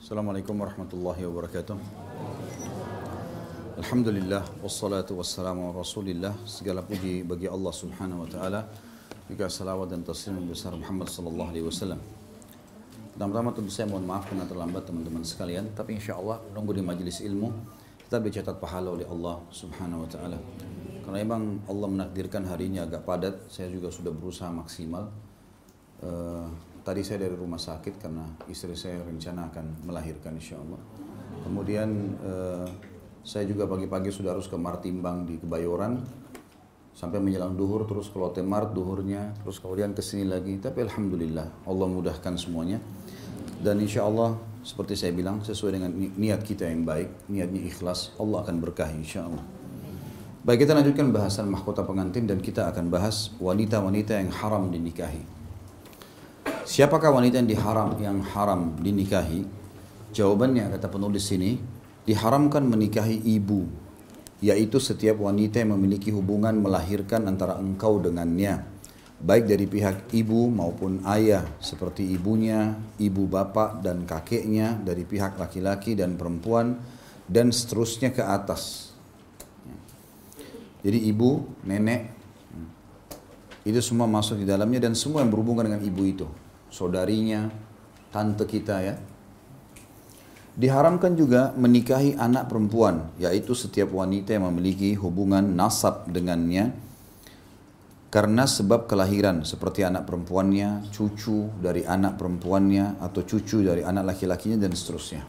Assalamualaikum warahmatullahi wabarakatuh. Alhamdulillah wassalatu wassalamu ala Rasulillah. Segala puji bagi Allah Subhanahu wa taala. Juga salawat dan taslim besar Muhammad sallallahu alaihi wasallam. Pertama-tama tentu saya mohon maaf karena terlambat teman-teman sekalian, tapi insya Allah nunggu di majelis ilmu kita dicatat pahala oleh Allah Subhanahu wa taala. Karena memang Allah menakdirkan hari ini agak padat, saya juga sudah berusaha maksimal. Eh, tadi saya dari rumah sakit karena istri saya rencana akan melahirkan insya Allah. Kemudian eh, saya juga pagi-pagi sudah harus ke Martimbang di Kebayoran sampai menjelang duhur terus ke Lotte duhurnya terus kemudian ke sini lagi. Tapi alhamdulillah Allah mudahkan semuanya dan insya Allah seperti saya bilang sesuai dengan ni- niat kita yang baik, niatnya ikhlas, Allah akan berkahi insya Allah. Baik kita lanjutkan bahasan mahkota pengantin dan kita akan bahas wanita-wanita yang haram dinikahi. Siapakah wanita yang diharam yang haram dinikahi? Jawabannya kata penulis sini, diharamkan menikahi ibu, yaitu setiap wanita yang memiliki hubungan melahirkan antara engkau dengannya, baik dari pihak ibu maupun ayah, seperti ibunya, ibu bapak dan kakeknya dari pihak laki-laki dan perempuan dan seterusnya ke atas. Jadi ibu, nenek, itu semua masuk di dalamnya dan semua yang berhubungan dengan ibu itu. Saudarinya, tante kita ya. Diharamkan juga menikahi anak perempuan, yaitu setiap wanita yang memiliki hubungan nasab dengannya karena sebab kelahiran seperti anak perempuannya, cucu dari anak perempuannya atau cucu dari anak laki-lakinya dan seterusnya.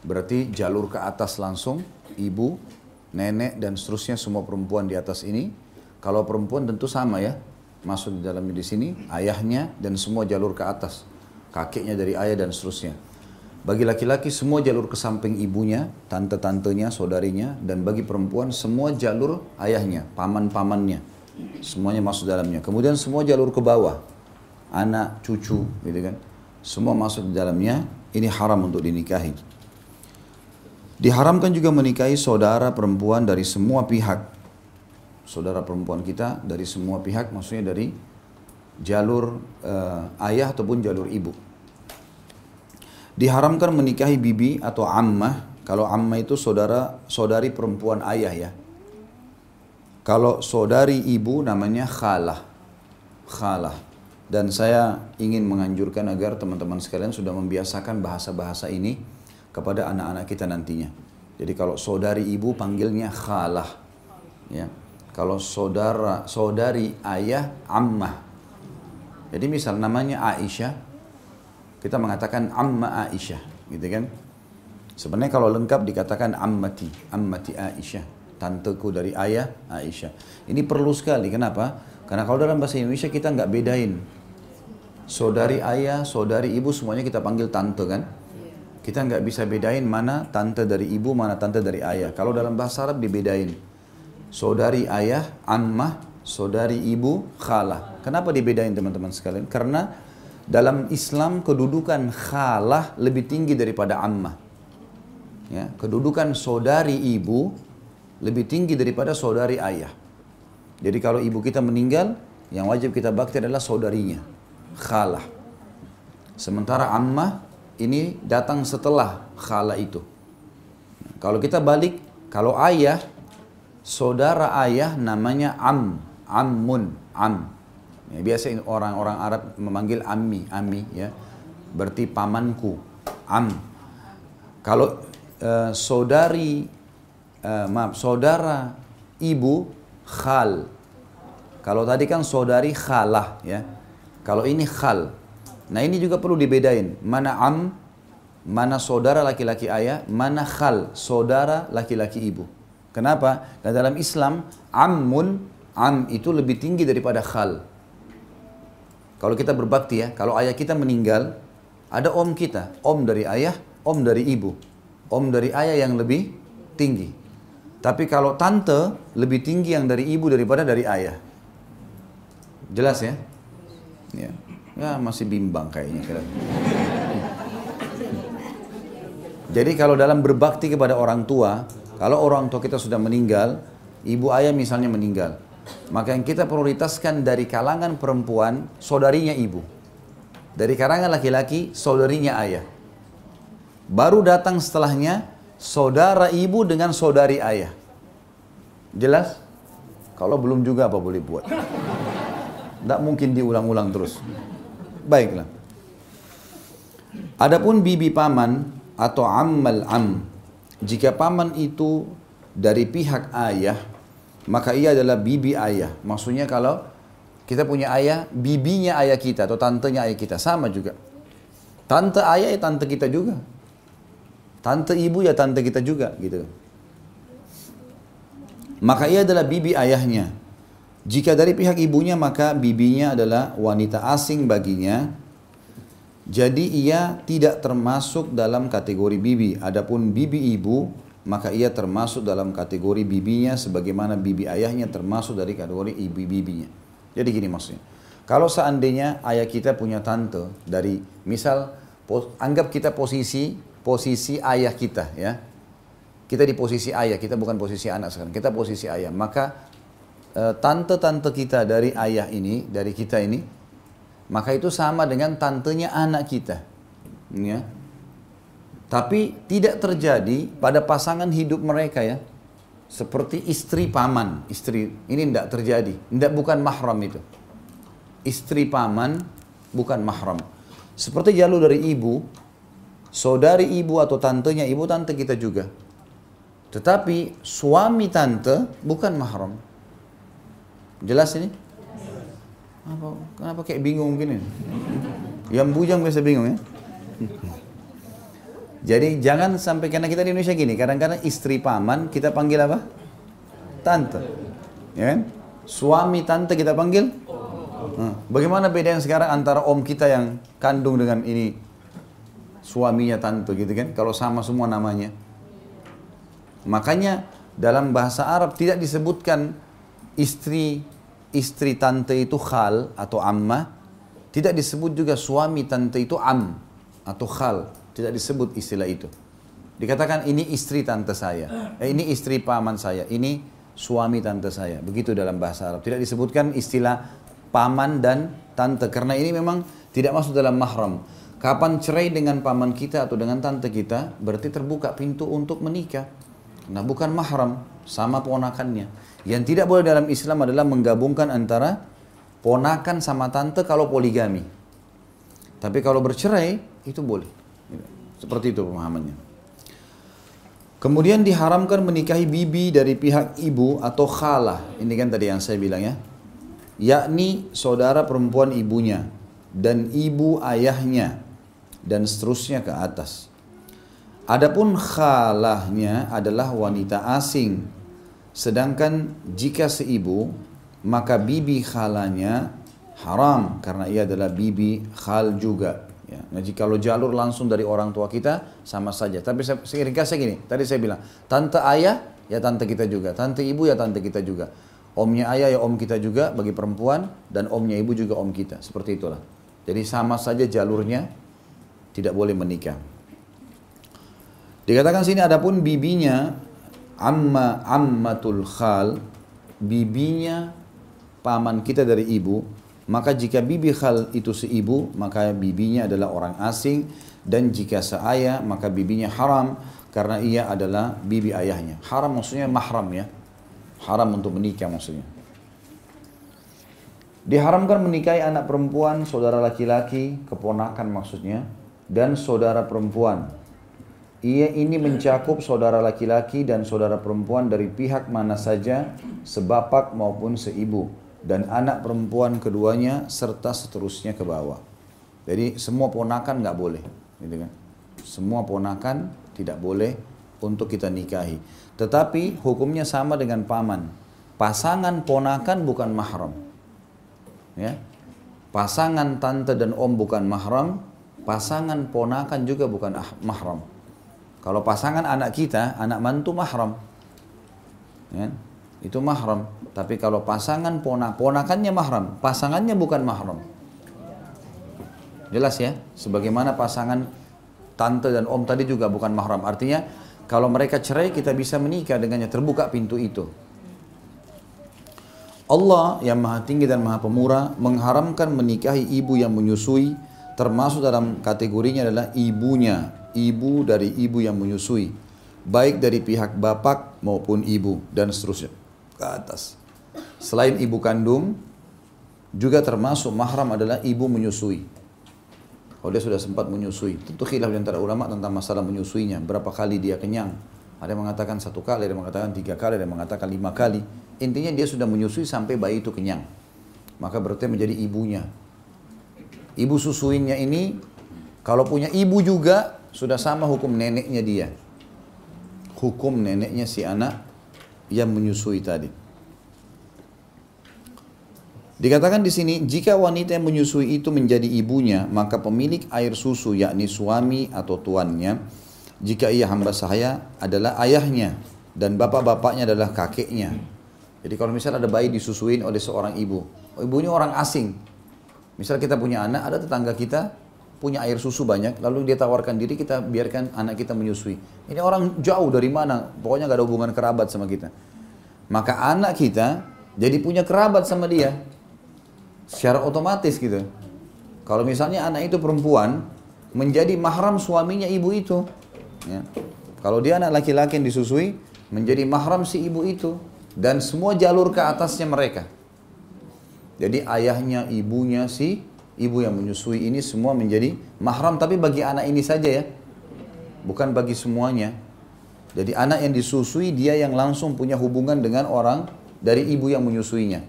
Berarti jalur ke atas langsung ibu, nenek dan seterusnya semua perempuan di atas ini. Kalau perempuan tentu sama ya, masuk di dalamnya di sini ayahnya dan semua jalur ke atas, kakeknya dari ayah dan seterusnya. Bagi laki-laki semua jalur ke samping ibunya, tante-tantenya, saudarinya dan bagi perempuan semua jalur ayahnya, paman-pamannya. Semuanya masuk dalamnya. Kemudian semua jalur ke bawah, anak, cucu, gitu kan. Semua masuk di dalamnya. Ini haram untuk dinikahi. Diharamkan juga menikahi saudara perempuan dari semua pihak. Saudara perempuan kita dari semua pihak, maksudnya dari jalur eh, ayah ataupun jalur ibu. Diharamkan menikahi bibi atau ammah. Kalau ammah itu saudara saudari perempuan ayah ya. Kalau saudari ibu namanya khalah. Khalah. Dan saya ingin menganjurkan agar teman-teman sekalian sudah membiasakan bahasa-bahasa ini kepada anak-anak kita nantinya. Jadi kalau saudari ibu panggilnya khalah. Ya. Kalau saudara saudari ayah ammah. Jadi misal namanya Aisyah, kita mengatakan amma Aisyah, gitu kan? Sebenarnya kalau lengkap dikatakan ammati, ammati Aisyah, tanteku dari ayah Aisyah. Ini perlu sekali, kenapa? Karena kalau dalam bahasa Indonesia kita nggak bedain. Saudari ayah, saudari ibu semuanya kita panggil tante kan? Kita nggak bisa bedain mana tante dari ibu, mana tante dari ayah. Kalau dalam bahasa Arab dibedain. Saudari ayah, ammah, saudari ibu, khalah. Kenapa dibedain teman-teman sekalian? Karena dalam Islam kedudukan khalah lebih tinggi daripada ammah. Ya, kedudukan saudari ibu lebih tinggi daripada saudari ayah. Jadi kalau ibu kita meninggal, yang wajib kita bakti adalah saudarinya, khalah. Sementara ammah ini datang setelah khala itu. Kalau kita balik, kalau ayah, saudara ayah namanya am, ammun, am. Ya, biasa orang-orang Arab memanggil ammi, ammi ya. Berarti pamanku, am. Kalau eh, saudari, eh, maaf, saudara ibu, khal. Kalau tadi kan saudari khalah ya. Kalau ini khal. Nah ini juga perlu dibedain. Mana am, mana saudara laki-laki ayah, mana khal, saudara laki-laki ibu. Kenapa? Karena dalam Islam, ammun, am itu lebih tinggi daripada khal. Kalau kita berbakti ya, kalau ayah kita meninggal, ada om kita, om dari ayah, om dari ibu. Om dari ayah yang lebih tinggi. Tapi kalau tante, lebih tinggi yang dari ibu daripada dari ayah. Jelas ya? Ya, ya masih bimbang kayaknya. Jadi kalau dalam berbakti kepada orang tua, kalau orang tua kita sudah meninggal, ibu ayah misalnya meninggal, maka yang kita prioritaskan dari kalangan perempuan, saudarinya ibu. Dari kalangan laki-laki, saudarinya ayah. Baru datang setelahnya saudara ibu dengan saudari ayah. Jelas? Kalau belum juga apa boleh buat? Tidak mungkin diulang-ulang terus. Baiklah. Adapun bibi paman atau ammal am, jika paman itu dari pihak ayah, maka ia adalah bibi ayah. Maksudnya kalau kita punya ayah, bibinya ayah kita atau tantenya ayah kita sama juga. Tante ayah ya tante kita juga. Tante ibu ya tante kita juga gitu. Maka ia adalah bibi ayahnya. Jika dari pihak ibunya maka bibinya adalah wanita asing baginya. Jadi ia tidak termasuk dalam kategori bibi. Adapun bibi ibu maka ia termasuk dalam kategori bibinya sebagaimana bibi ayahnya termasuk dari kategori ibu bibinya. Jadi gini maksudnya. Kalau seandainya ayah kita punya tante dari misal anggap kita posisi posisi ayah kita ya. Kita di posisi ayah, kita bukan posisi anak sekarang. Kita posisi ayah. Maka Eh, tante-tante kita dari ayah ini, dari kita ini, maka itu sama dengan tantenya anak kita. Ya. Tapi tidak terjadi pada pasangan hidup mereka ya. Seperti istri paman, istri ini tidak terjadi, tidak bukan mahram itu. Istri paman bukan mahram. Seperti jalur dari ibu, saudari ibu atau tantenya ibu tante kita juga. Tetapi suami tante bukan mahram. Jelas ini? Apa, kenapa kayak bingung gini? Yang bujang biasa bingung ya? Jadi jangan sampai karena kita di Indonesia gini, kadang-kadang istri paman kita panggil apa? Tante. Ya kan? Suami tante kita panggil? Bagaimana beda yang sekarang antara om kita yang kandung dengan ini suaminya tante gitu kan? Kalau sama semua namanya. Makanya dalam bahasa Arab tidak disebutkan istri istri tante itu khal atau amma, tidak disebut juga suami tante itu am atau khal, tidak disebut istilah itu. Dikatakan ini istri tante saya, eh, ini istri paman saya, ini suami tante saya. Begitu dalam bahasa Arab. Tidak disebutkan istilah paman dan tante karena ini memang tidak masuk dalam mahram. Kapan cerai dengan paman kita atau dengan tante kita, berarti terbuka pintu untuk menikah. Nah bukan mahram, sama ponakannya. Yang tidak boleh dalam Islam adalah menggabungkan antara ponakan sama tante kalau poligami. Tapi kalau bercerai itu boleh. Seperti itu pemahamannya. Kemudian diharamkan menikahi bibi dari pihak ibu atau khalah. Ini kan tadi yang saya bilang ya. Yakni saudara perempuan ibunya dan ibu ayahnya dan seterusnya ke atas. Adapun khalahnya adalah wanita asing Sedangkan jika seibu, maka bibi khalanya haram karena ia adalah bibi khal juga. Ya. Nah, jika kalau jalur langsung dari orang tua kita sama saja. Tapi saya, ringkasnya gini, tadi saya bilang, tante ayah ya tante kita juga, tante ibu ya tante kita juga. Omnya ayah ya om kita juga bagi perempuan dan omnya ibu juga om kita. Seperti itulah. Jadi sama saja jalurnya tidak boleh menikah. Dikatakan sini adapun bibinya amma ammatul khal bibinya paman kita dari ibu maka jika bibi khal itu seibu maka bibinya adalah orang asing dan jika seayah maka bibinya haram karena ia adalah bibi ayahnya. Haram maksudnya mahram ya. Haram untuk menikah maksudnya. Diharamkan menikahi anak perempuan saudara laki-laki keponakan maksudnya dan saudara perempuan ia ini mencakup saudara laki-laki dan saudara perempuan dari pihak mana saja, sebapak maupun seibu, dan anak perempuan keduanya serta seterusnya ke bawah. Jadi semua ponakan nggak boleh, gitu kan? Semua ponakan tidak boleh untuk kita nikahi. Tetapi hukumnya sama dengan paman. Pasangan ponakan bukan mahram. Ya. Pasangan tante dan om bukan mahram, pasangan ponakan juga bukan ah, mahram. Kalau pasangan anak kita, anak mantu mahram. Ya, itu mahram. Tapi kalau pasangan ponak, ponakannya mahram, pasangannya bukan mahram. Jelas ya? Sebagaimana pasangan tante dan om tadi juga bukan mahram. Artinya kalau mereka cerai kita bisa menikah dengannya terbuka pintu itu. Allah yang maha tinggi dan maha pemurah mengharamkan menikahi ibu yang menyusui termasuk dalam kategorinya adalah ibunya, ibu dari ibu yang menyusui, baik dari pihak bapak maupun ibu dan seterusnya ke atas. Selain ibu kandung, juga termasuk mahram adalah ibu menyusui. Kalau dia sudah sempat menyusui, tentu khilaf di antara ulama tentang masalah menyusuinya, berapa kali dia kenyang. Ada yang mengatakan satu kali, ada yang mengatakan tiga kali, ada yang mengatakan lima kali. Intinya dia sudah menyusui sampai bayi itu kenyang. Maka berarti menjadi ibunya. Ibu susuinnya ini, kalau punya ibu juga, sudah sama hukum neneknya dia. Hukum neneknya si anak yang menyusui tadi. Dikatakan di sini, jika wanita yang menyusui itu menjadi ibunya, maka pemilik air susu, yakni suami atau tuannya, jika ia hamba sahaya adalah ayahnya dan bapak-bapaknya adalah kakeknya. Jadi kalau misalnya ada bayi disusuin oleh seorang ibu, oh, ibunya orang asing. Misal kita punya anak, ada tetangga kita punya air susu banyak, lalu dia tawarkan diri kita biarkan anak kita menyusui. Ini orang jauh dari mana, pokoknya gak ada hubungan kerabat sama kita. Maka anak kita jadi punya kerabat sama dia, secara otomatis gitu. Kalau misalnya anak itu perempuan, menjadi mahram suaminya ibu itu. Ya. Kalau dia anak laki-laki yang disusui, menjadi mahram si ibu itu. Dan semua jalur ke atasnya mereka. Jadi ayahnya, ibunya, si ibu yang menyusui ini semua menjadi mahram. Tapi bagi anak ini saja ya. Bukan bagi semuanya. Jadi anak yang disusui dia yang langsung punya hubungan dengan orang dari ibu yang menyusuinya.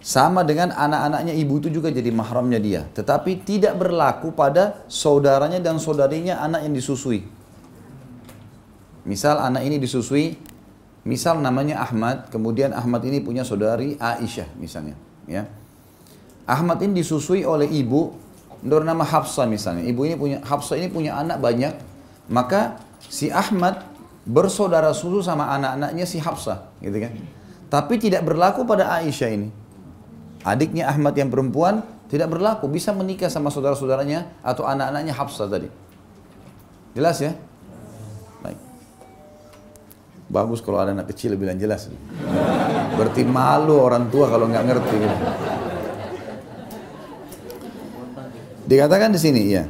Sama dengan anak-anaknya ibu itu juga jadi mahramnya dia. Tetapi tidak berlaku pada saudaranya dan saudarinya anak yang disusui. Misal anak ini disusui, misal namanya Ahmad, kemudian Ahmad ini punya saudari Aisyah misalnya. Ya Ahmad ini disusui oleh ibu, bernama Hafsah misalnya. Ibu ini punya, Hafsah ini punya anak banyak, maka si Ahmad bersaudara susu sama anak-anaknya si Hafsah, gitu kan. Tapi tidak berlaku pada Aisyah ini. Adiknya Ahmad yang perempuan tidak berlaku, bisa menikah sama saudara-saudaranya atau anak-anaknya Hafsah tadi. Jelas ya? Bagus kalau ada anak kecil bilang jelas. Berarti malu orang tua kalau nggak ngerti. Dikatakan di sini ya.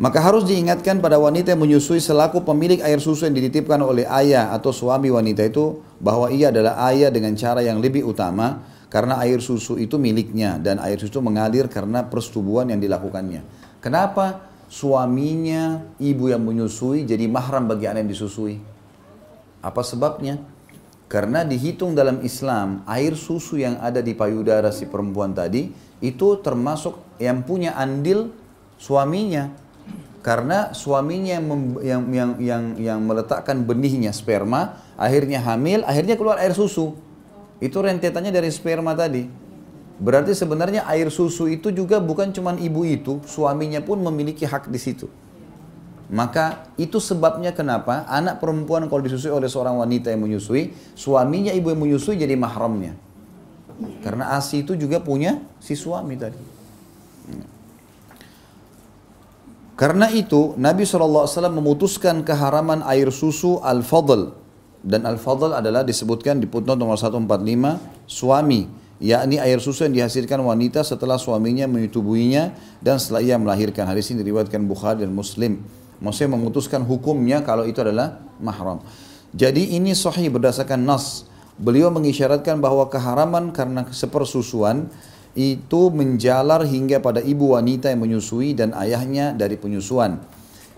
Maka harus diingatkan pada wanita yang menyusui selaku pemilik air susu yang dititipkan oleh ayah atau suami wanita itu bahwa ia adalah ayah dengan cara yang lebih utama karena air susu itu miliknya dan air susu mengalir karena persetubuhan yang dilakukannya. Kenapa suaminya ibu yang menyusui jadi mahram bagi anak yang disusui? Apa sebabnya? Karena dihitung dalam Islam air susu yang ada di payudara si perempuan tadi itu termasuk yang punya andil suaminya karena suaminya yang, yang, yang, yang, yang meletakkan benihnya sperma, akhirnya hamil, akhirnya keluar air susu. Itu rentetannya dari sperma tadi. Berarti sebenarnya air susu itu juga bukan cuma ibu itu, suaminya pun memiliki hak di situ. Maka itu sebabnya kenapa anak perempuan kalau disusui oleh seorang wanita yang menyusui, suaminya ibu yang menyusui jadi mahramnya. Karena ASI itu juga punya si suami tadi. Karena itu Nabi SAW memutuskan keharaman air susu al-fadl. Dan al-fadl adalah disebutkan di putnot nomor 145 suami. Yakni air susu yang dihasilkan wanita setelah suaminya menyutubuhinya dan setelah ia melahirkan. Hadis ini diriwayatkan Bukhari dan Muslim. Maksudnya memutuskan hukumnya kalau itu adalah mahram. Jadi ini sahih berdasarkan nas. Beliau mengisyaratkan bahwa keharaman karena sepersusuan itu menjalar hingga pada ibu wanita yang menyusui dan ayahnya dari penyusuan.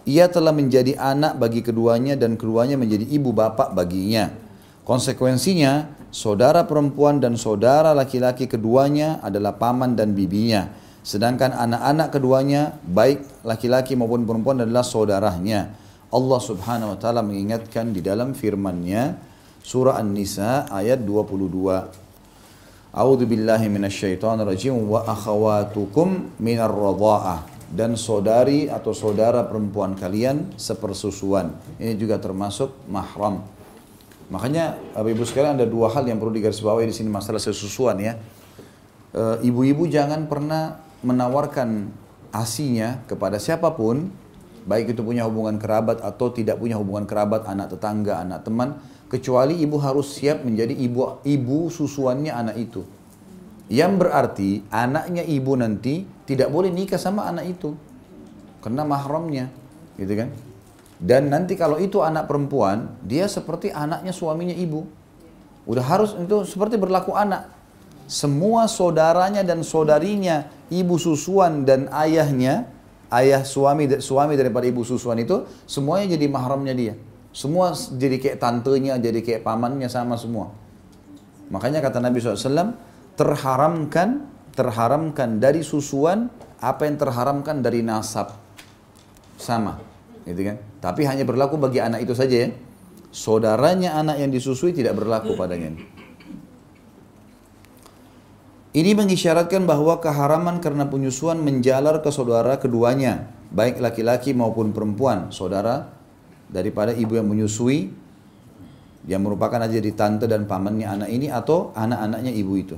Ia telah menjadi anak bagi keduanya dan keduanya menjadi ibu bapak baginya. Konsekuensinya, saudara perempuan dan saudara laki-laki keduanya adalah paman dan bibinya. Sedangkan anak-anak keduanya, baik laki-laki maupun perempuan adalah saudaranya. Allah subhanahu wa ta'ala mengingatkan di dalam firmannya, surah An-Nisa ayat 22. A'udzu billahi minasyaitonir rajim wa akhawatukum minar radha'ah dan saudari atau saudara perempuan kalian sepersusuan. Ini juga termasuk mahram. Makanya Bapak Ibu sekalian ada dua hal yang perlu digarisbawahi di sini masalah sesusuan ya. E, ibu-ibu jangan pernah menawarkan asinya kepada siapa pun, baik itu punya hubungan kerabat atau tidak punya hubungan kerabat, anak tetangga, anak teman, kecuali ibu harus siap menjadi ibu ibu susuannya anak itu. Yang berarti anaknya ibu nanti tidak boleh nikah sama anak itu. Karena mahramnya. Gitu kan? Dan nanti kalau itu anak perempuan, dia seperti anaknya suaminya ibu. Udah harus itu seperti berlaku anak. Semua saudaranya dan saudarinya, ibu susuan dan ayahnya, ayah suami suami daripada ibu susuan itu, semuanya jadi mahramnya dia. Semua jadi kayak tantenya, jadi kayak pamannya sama semua. Makanya kata Nabi SAW, terharamkan terharamkan dari susuan apa yang terharamkan dari nasab sama gitu kan tapi hanya berlaku bagi anak itu saja ya saudaranya anak yang disusui tidak berlaku padanya ini mengisyaratkan bahwa keharaman karena penyusuan menjalar ke saudara keduanya baik laki-laki maupun perempuan saudara daripada ibu yang menyusui yang merupakan aja di tante dan pamannya anak ini atau anak-anaknya ibu itu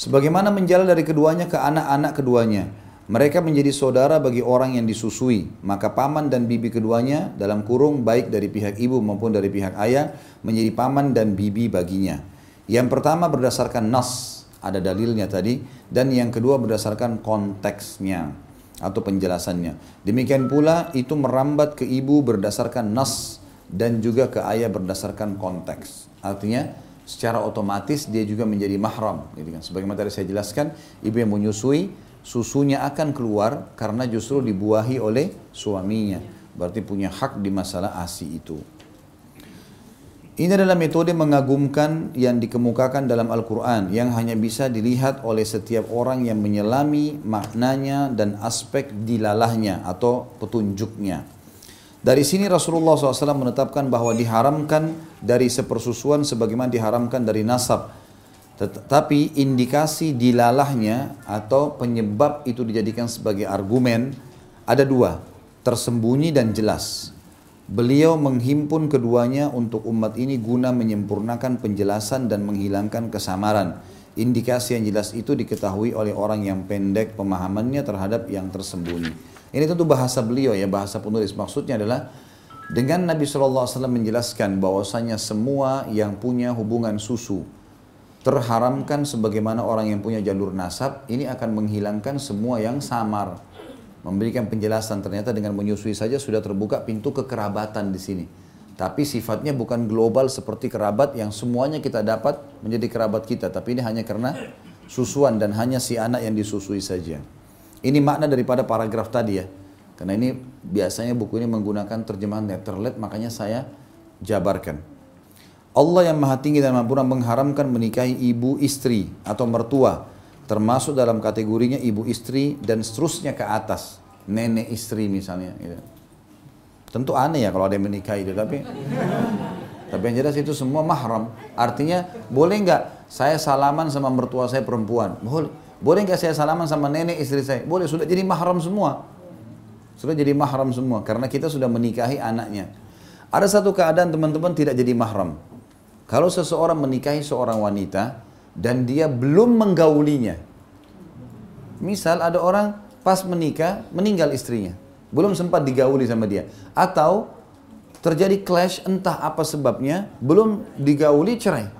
Sebagaimana menjalan dari keduanya ke anak-anak keduanya. Mereka menjadi saudara bagi orang yang disusui. Maka paman dan bibi keduanya dalam kurung baik dari pihak ibu maupun dari pihak ayah menjadi paman dan bibi baginya. Yang pertama berdasarkan nas, ada dalilnya tadi. Dan yang kedua berdasarkan konteksnya atau penjelasannya. Demikian pula itu merambat ke ibu berdasarkan nas dan juga ke ayah berdasarkan konteks. Artinya secara otomatis dia juga menjadi mahram gitu kan sebagaimana tadi saya jelaskan ibu yang menyusui susunya akan keluar karena justru dibuahi oleh suaminya berarti punya hak di masalah ASI itu ini adalah metode mengagumkan yang dikemukakan dalam Al-Quran yang hanya bisa dilihat oleh setiap orang yang menyelami maknanya dan aspek dilalahnya atau petunjuknya. Dari sini Rasulullah SAW menetapkan bahwa diharamkan dari sepersusuan sebagaimana diharamkan dari nasab. Tetapi indikasi dilalahnya atau penyebab itu dijadikan sebagai argumen ada dua, tersembunyi dan jelas. Beliau menghimpun keduanya untuk umat ini guna menyempurnakan penjelasan dan menghilangkan kesamaran. Indikasi yang jelas itu diketahui oleh orang yang pendek pemahamannya terhadap yang tersembunyi. Ini tentu bahasa beliau ya, bahasa penulis. Maksudnya adalah dengan Nabi SAW menjelaskan bahwasanya semua yang punya hubungan susu terharamkan sebagaimana orang yang punya jalur nasab, ini akan menghilangkan semua yang samar. Memberikan penjelasan ternyata dengan menyusui saja sudah terbuka pintu kekerabatan di sini. Tapi sifatnya bukan global seperti kerabat yang semuanya kita dapat menjadi kerabat kita. Tapi ini hanya karena susuan dan hanya si anak yang disusui saja. Ini makna daripada paragraf tadi ya. Karena ini biasanya buku ini menggunakan terjemahan letterlet, makanya saya jabarkan. Allah yang maha tinggi dan maha mengharamkan menikahi ibu istri atau mertua. Termasuk dalam kategorinya ibu istri dan seterusnya ke atas. Nenek istri misalnya. Gitu. Tentu aneh ya kalau ada yang menikahi itu, tapi tapi yang jelas itu semua mahram. Artinya boleh nggak saya salaman sama mertua saya perempuan? Boleh. Boleh nggak saya salaman sama nenek istri saya? Boleh, sudah jadi mahram semua. Sudah jadi mahram semua karena kita sudah menikahi anaknya. Ada satu keadaan teman-teman tidak jadi mahram. Kalau seseorang menikahi seorang wanita dan dia belum menggaulinya. Misal ada orang pas menikah meninggal istrinya, belum sempat digauli sama dia atau terjadi clash entah apa sebabnya, belum digauli cerai.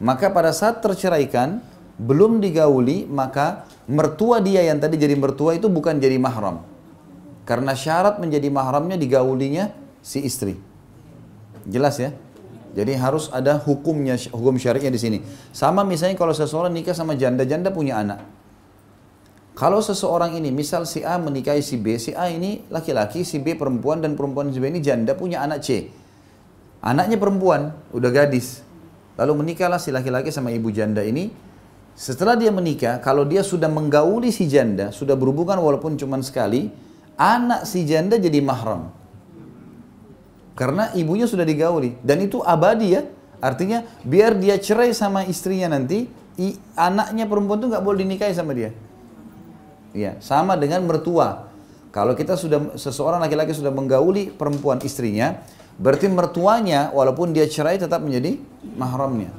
Maka pada saat terceraikan, belum digauli maka mertua dia yang tadi jadi mertua itu bukan jadi mahram. Karena syarat menjadi mahramnya digaulinya si istri. Jelas ya? Jadi harus ada hukumnya, hukum syariahnya di sini. Sama misalnya kalau seseorang nikah sama janda-janda punya anak. Kalau seseorang ini, misal si A menikahi si B, si A ini laki-laki, si B perempuan, dan perempuan si B ini janda punya anak C. Anaknya perempuan, udah gadis. Lalu menikahlah si laki-laki sama ibu janda ini, setelah dia menikah, kalau dia sudah menggauli si janda, sudah berhubungan walaupun cuma sekali, anak si janda jadi mahram. Karena ibunya sudah digauli. Dan itu abadi ya. Artinya biar dia cerai sama istrinya nanti, i, anaknya perempuan itu nggak boleh dinikahi sama dia. Ya, sama dengan mertua. Kalau kita sudah seseorang laki-laki sudah menggauli perempuan istrinya, berarti mertuanya walaupun dia cerai tetap menjadi mahramnya.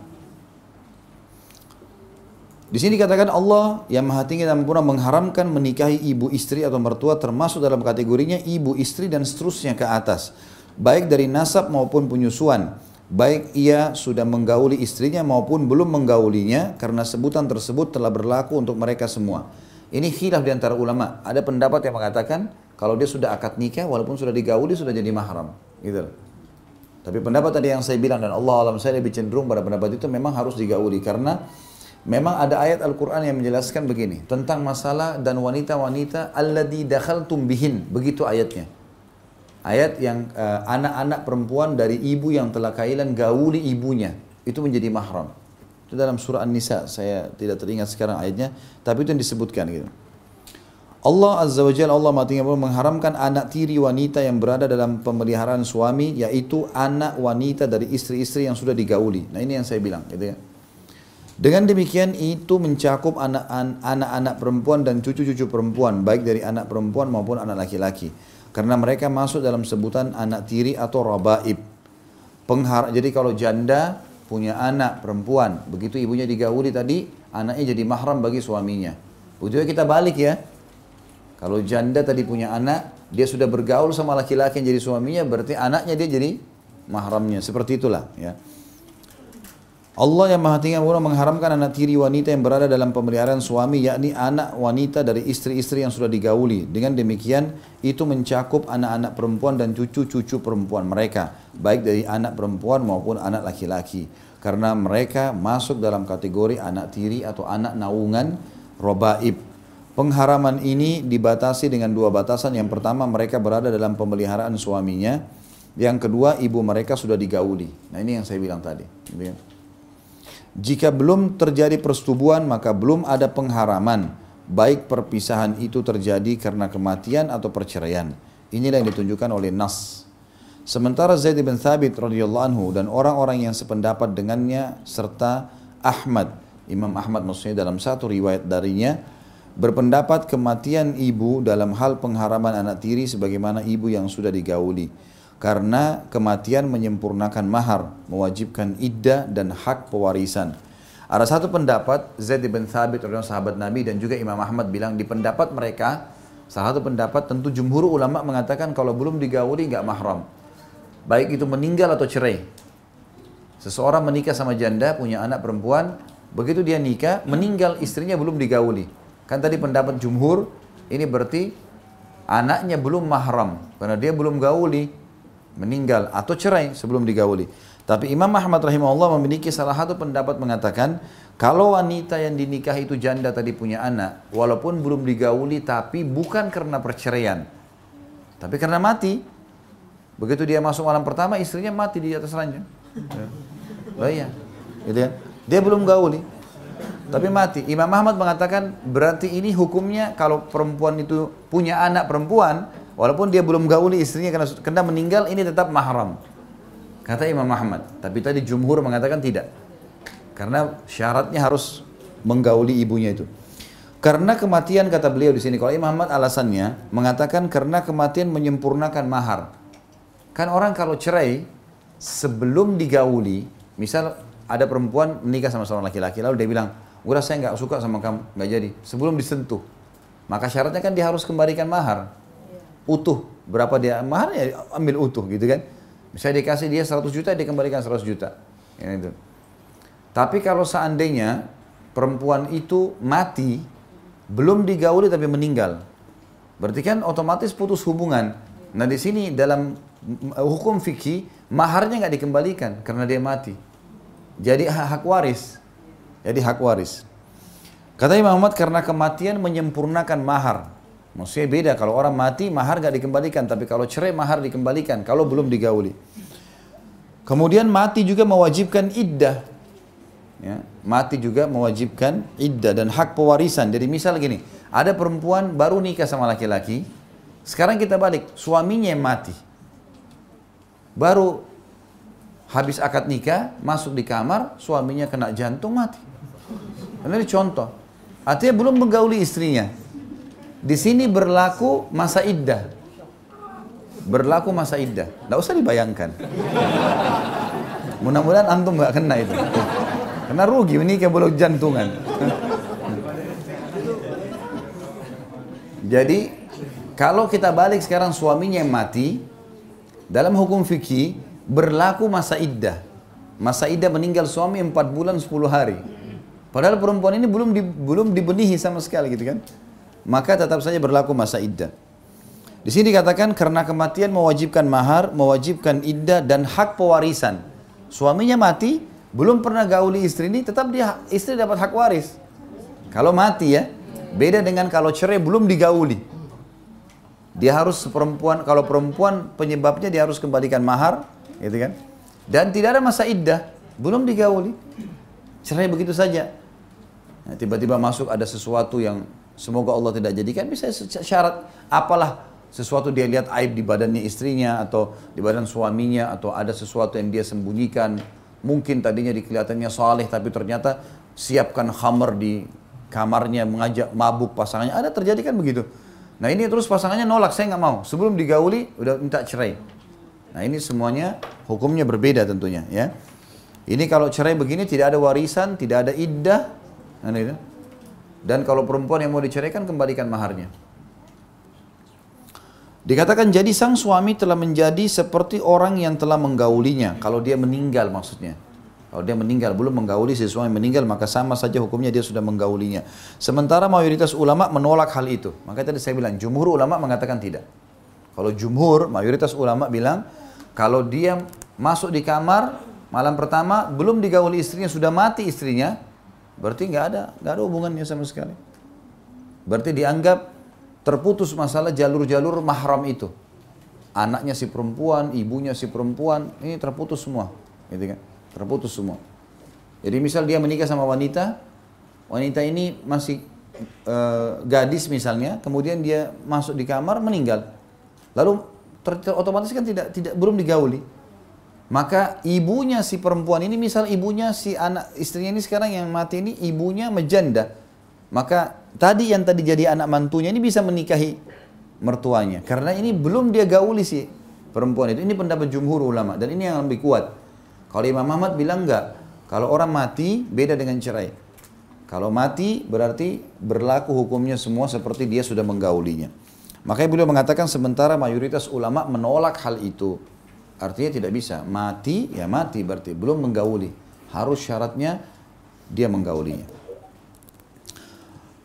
Di sini dikatakan Allah yang maha tinggi dan sempurna mengharamkan menikahi ibu istri atau mertua termasuk dalam kategorinya ibu istri dan seterusnya ke atas. Baik dari nasab maupun penyusuan. baik ia sudah menggauli istrinya maupun belum menggaulinya karena sebutan tersebut telah berlaku untuk mereka semua. Ini khilaf di antara ulama. Ada pendapat yang mengatakan kalau dia sudah akad nikah walaupun sudah digauli sudah jadi mahram, gitu. Tapi pendapat tadi yang saya bilang dan Allah alam saya lebih cenderung pada pendapat itu memang harus digauli karena memang ada ayat Al-Qur'an yang menjelaskan begini tentang masalah dan wanita-wanita alladzi dakhaltum bihin, begitu ayatnya. Ayat yang eh, anak-anak uh, perempuan dari ibu yang telah kailan gauli ibunya itu menjadi mahram. Itu dalam surah An-Nisa, saya tidak teringat sekarang ayatnya, tapi itu yang disebutkan gitu. Allah Azza wa Jalla Allah mati mengharamkan anak tiri wanita yang berada dalam pemeliharaan suami yaitu anak wanita dari istri-istri yang sudah digauli. Nah ini yang saya bilang gitu ya. Dengan demikian itu mencakup anak-anak perempuan dan cucu-cucu perempuan baik dari anak perempuan maupun anak laki-laki karena mereka masuk dalam sebutan anak tiri atau rabaib. Penghar jadi kalau janda punya anak perempuan, begitu ibunya digauli tadi, anaknya jadi mahram bagi suaminya. Begitu kita balik ya. Kalau janda tadi punya anak, dia sudah bergaul sama laki-laki yang jadi suaminya, berarti anaknya dia jadi mahramnya. Seperti itulah ya. Allah yang maha tinggi mengharamkan anak tiri wanita yang berada dalam pemeliharaan suami yakni anak wanita dari istri-istri yang sudah digauli. Dengan demikian itu mencakup anak-anak perempuan dan cucu-cucu perempuan mereka. Baik dari anak perempuan maupun anak laki-laki. Karena mereka masuk dalam kategori anak tiri atau anak naungan robaib. Pengharaman ini dibatasi dengan dua batasan. Yang pertama mereka berada dalam pemeliharaan suaminya. Yang kedua ibu mereka sudah digauli. Nah ini yang saya bilang tadi. Jika belum terjadi persetubuhan maka belum ada pengharaman baik perpisahan itu terjadi karena kematian atau perceraian. Inilah yang ditunjukkan oleh Nas. Sementara Zaid bin Thabit radhiyallahu anhu dan orang-orang yang sependapat dengannya serta Ahmad, Imam Ahmad maksudnya dalam satu riwayat darinya berpendapat kematian ibu dalam hal pengharaman anak tiri sebagaimana ibu yang sudah digauli karena kematian menyempurnakan mahar, mewajibkan iddah dan hak pewarisan. Ada satu pendapat Zaid bin Thabit orang sahabat Nabi dan juga Imam Ahmad bilang di pendapat mereka salah satu pendapat tentu jumhur ulama mengatakan kalau belum digauli nggak mahram. Baik itu meninggal atau cerai. Seseorang menikah sama janda punya anak perempuan, begitu dia nikah meninggal istrinya belum digauli. Kan tadi pendapat jumhur ini berarti anaknya belum mahram karena dia belum gauli meninggal atau cerai sebelum digauli. Tapi Imam Ahmad rahimahullah memiliki salah satu pendapat mengatakan kalau wanita yang dinikah itu janda tadi punya anak, walaupun belum digauli tapi bukan karena perceraian, tapi karena mati. Begitu dia masuk malam pertama istrinya mati di atas ranjang. Oh iya, gitu ya. Dia belum gauli, tapi mati. Imam Ahmad mengatakan berarti ini hukumnya kalau perempuan itu punya anak perempuan, Walaupun dia belum gauli istrinya karena kena meninggal, ini tetap mahram. Kata Imam Ahmad. Tapi tadi jumhur mengatakan tidak. Karena syaratnya harus menggauli ibunya itu. Karena kematian kata beliau di sini, kalau Imam Ahmad alasannya mengatakan karena kematian menyempurnakan mahar. Kan orang kalau cerai sebelum digauli, misal ada perempuan menikah sama seorang laki-laki, lalu dia bilang, udah saya nggak suka sama kamu, nggak jadi. Sebelum disentuh, maka syaratnya kan dia harus kembalikan mahar utuh. Berapa dia maharnya ambil utuh gitu kan. Misalnya dikasih dia 100 juta dia kembalikan 100 juta. Ya, itu. tapi kalau seandainya perempuan itu mati belum digauli tapi meninggal berarti kan otomatis putus hubungan. Nah di sini dalam hukum fikih maharnya nggak dikembalikan karena dia mati. Jadi hak waris. Jadi hak waris. Kata Imam Ahmad karena kematian menyempurnakan mahar Maksudnya beda, kalau orang mati mahar gak dikembalikan, tapi kalau cerai mahar dikembalikan, kalau belum digauli. Kemudian mati juga mewajibkan iddah. Ya, mati juga mewajibkan iddah dan hak pewarisan. Jadi misal gini, ada perempuan baru nikah sama laki-laki, sekarang kita balik, suaminya yang mati. Baru habis akad nikah, masuk di kamar, suaminya kena jantung mati. Ini contoh. Artinya belum menggauli istrinya. Di sini berlaku masa iddah. Berlaku masa iddah. Tidak usah dibayangkan. Mudah-mudahan antum nggak kena itu. Karena rugi ini kayak bolong jantungan. Jadi kalau kita balik sekarang suaminya yang mati, dalam hukum fikih berlaku masa iddah. Masa iddah meninggal suami 4 bulan 10 hari. Padahal perempuan ini belum di, belum dibenihi sama sekali gitu kan. Maka tetap saja berlaku masa iddah. Di sini dikatakan karena kematian mewajibkan mahar, mewajibkan iddah dan hak pewarisan. Suaminya mati, belum pernah gauli istri ini, tetap dia istri dapat hak waris. Kalau mati ya, beda dengan kalau cerai belum digauli. Dia harus perempuan, kalau perempuan penyebabnya dia harus kembalikan mahar, gitu kan? Dan tidak ada masa iddah, belum digauli. Cerai begitu saja. Nah, tiba-tiba masuk ada sesuatu yang semoga Allah tidak jadikan, bisa syarat apalah sesuatu dia lihat aib di badannya istrinya atau di badan suaminya atau ada sesuatu yang dia sembunyikan. Mungkin tadinya dikelihatannya saleh tapi ternyata siapkan khamar di kamarnya mengajak mabuk pasangannya. Ada terjadi kan begitu. Nah ini terus pasangannya nolak saya nggak mau. Sebelum digauli udah minta cerai. Nah ini semuanya hukumnya berbeda tentunya ya. Ini kalau cerai begini tidak ada warisan tidak ada iddah. Nah, dan kalau perempuan yang mau diceraikan kembalikan maharnya Dikatakan jadi sang suami telah menjadi seperti orang yang telah menggaulinya. Kalau dia meninggal maksudnya. Kalau dia meninggal, belum menggauli si suami meninggal, maka sama saja hukumnya dia sudah menggaulinya. Sementara mayoritas ulama menolak hal itu. Maka tadi saya bilang, jumhur ulama mengatakan tidak. Kalau jumhur, mayoritas ulama bilang, kalau dia masuk di kamar, malam pertama, belum digauli istrinya, sudah mati istrinya, berarti nggak ada, nggak ada hubungannya sama sekali. Berarti dianggap terputus masalah jalur-jalur mahram itu. Anaknya si perempuan, ibunya si perempuan, ini terputus semua. Gitu kan? Terputus semua. Jadi misal dia menikah sama wanita, wanita ini masih uh, gadis misalnya, kemudian dia masuk di kamar meninggal. Lalu ter, otomatis kan tidak tidak belum digauli. Maka ibunya si perempuan ini misal ibunya si anak istrinya ini sekarang yang mati ini ibunya menjanda. Maka tadi yang tadi jadi anak mantunya ini bisa menikahi mertuanya. Karena ini belum dia gauli si perempuan itu. Ini pendapat jumhur ulama dan ini yang lebih kuat. Kalau Imam Ahmad bilang enggak. Kalau orang mati beda dengan cerai. Kalau mati berarti berlaku hukumnya semua seperti dia sudah menggaulinya. Makanya beliau mengatakan sementara mayoritas ulama menolak hal itu. Artinya tidak bisa. Mati ya mati berarti belum menggauli. Harus syaratnya dia menggaulinya.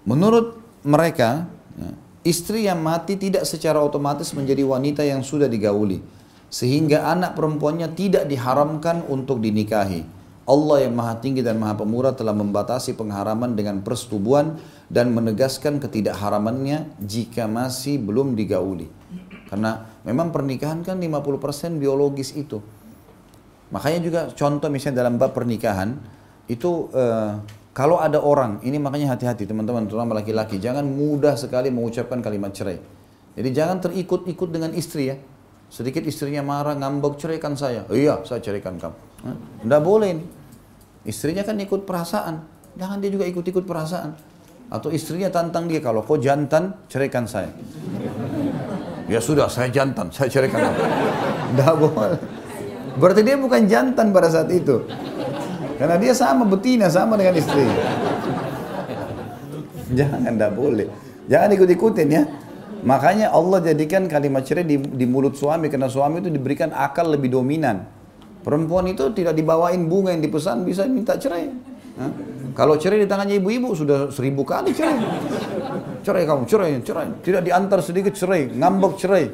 Menurut mereka, ya, istri yang mati tidak secara otomatis menjadi wanita yang sudah digauli. Sehingga anak perempuannya tidak diharamkan untuk dinikahi. Allah yang maha tinggi dan maha pemurah telah membatasi pengharaman dengan persetubuhan dan menegaskan ketidakharamannya jika masih belum digauli. Karena memang pernikahan kan 50% biologis itu. Makanya juga contoh misalnya dalam bab pernikahan itu uh, kalau ada orang, ini makanya hati-hati teman-teman, terutama laki-laki, jangan mudah sekali mengucapkan kalimat cerai. Jadi jangan terikut-ikut dengan istri ya. Sedikit istrinya marah, ngambek, ceraikan saya. Iya, saya ceraikan kamu. Tidak boleh ini. Istrinya kan ikut perasaan. Jangan dia juga ikut-ikut perasaan. Atau istrinya tantang dia, kalau kau jantan, ceraikan saya. Ya sudah, saya jantan, saya ceraikan kamu. Tidak boleh. Berarti dia bukan jantan pada saat itu. Karena dia sama betina, sama dengan istri. Jangan, tidak boleh. Jangan ikut-ikutin ya. Makanya Allah jadikan kalimat cerai di, di mulut suami karena suami itu diberikan akal lebih dominan. Perempuan itu tidak dibawain bunga yang dipesan bisa minta cerai. Kalau cerai di tangannya ibu-ibu sudah seribu kali cerai. Cerai kamu, cerai, cerai. Tidak diantar sedikit cerai, ngambek cerai.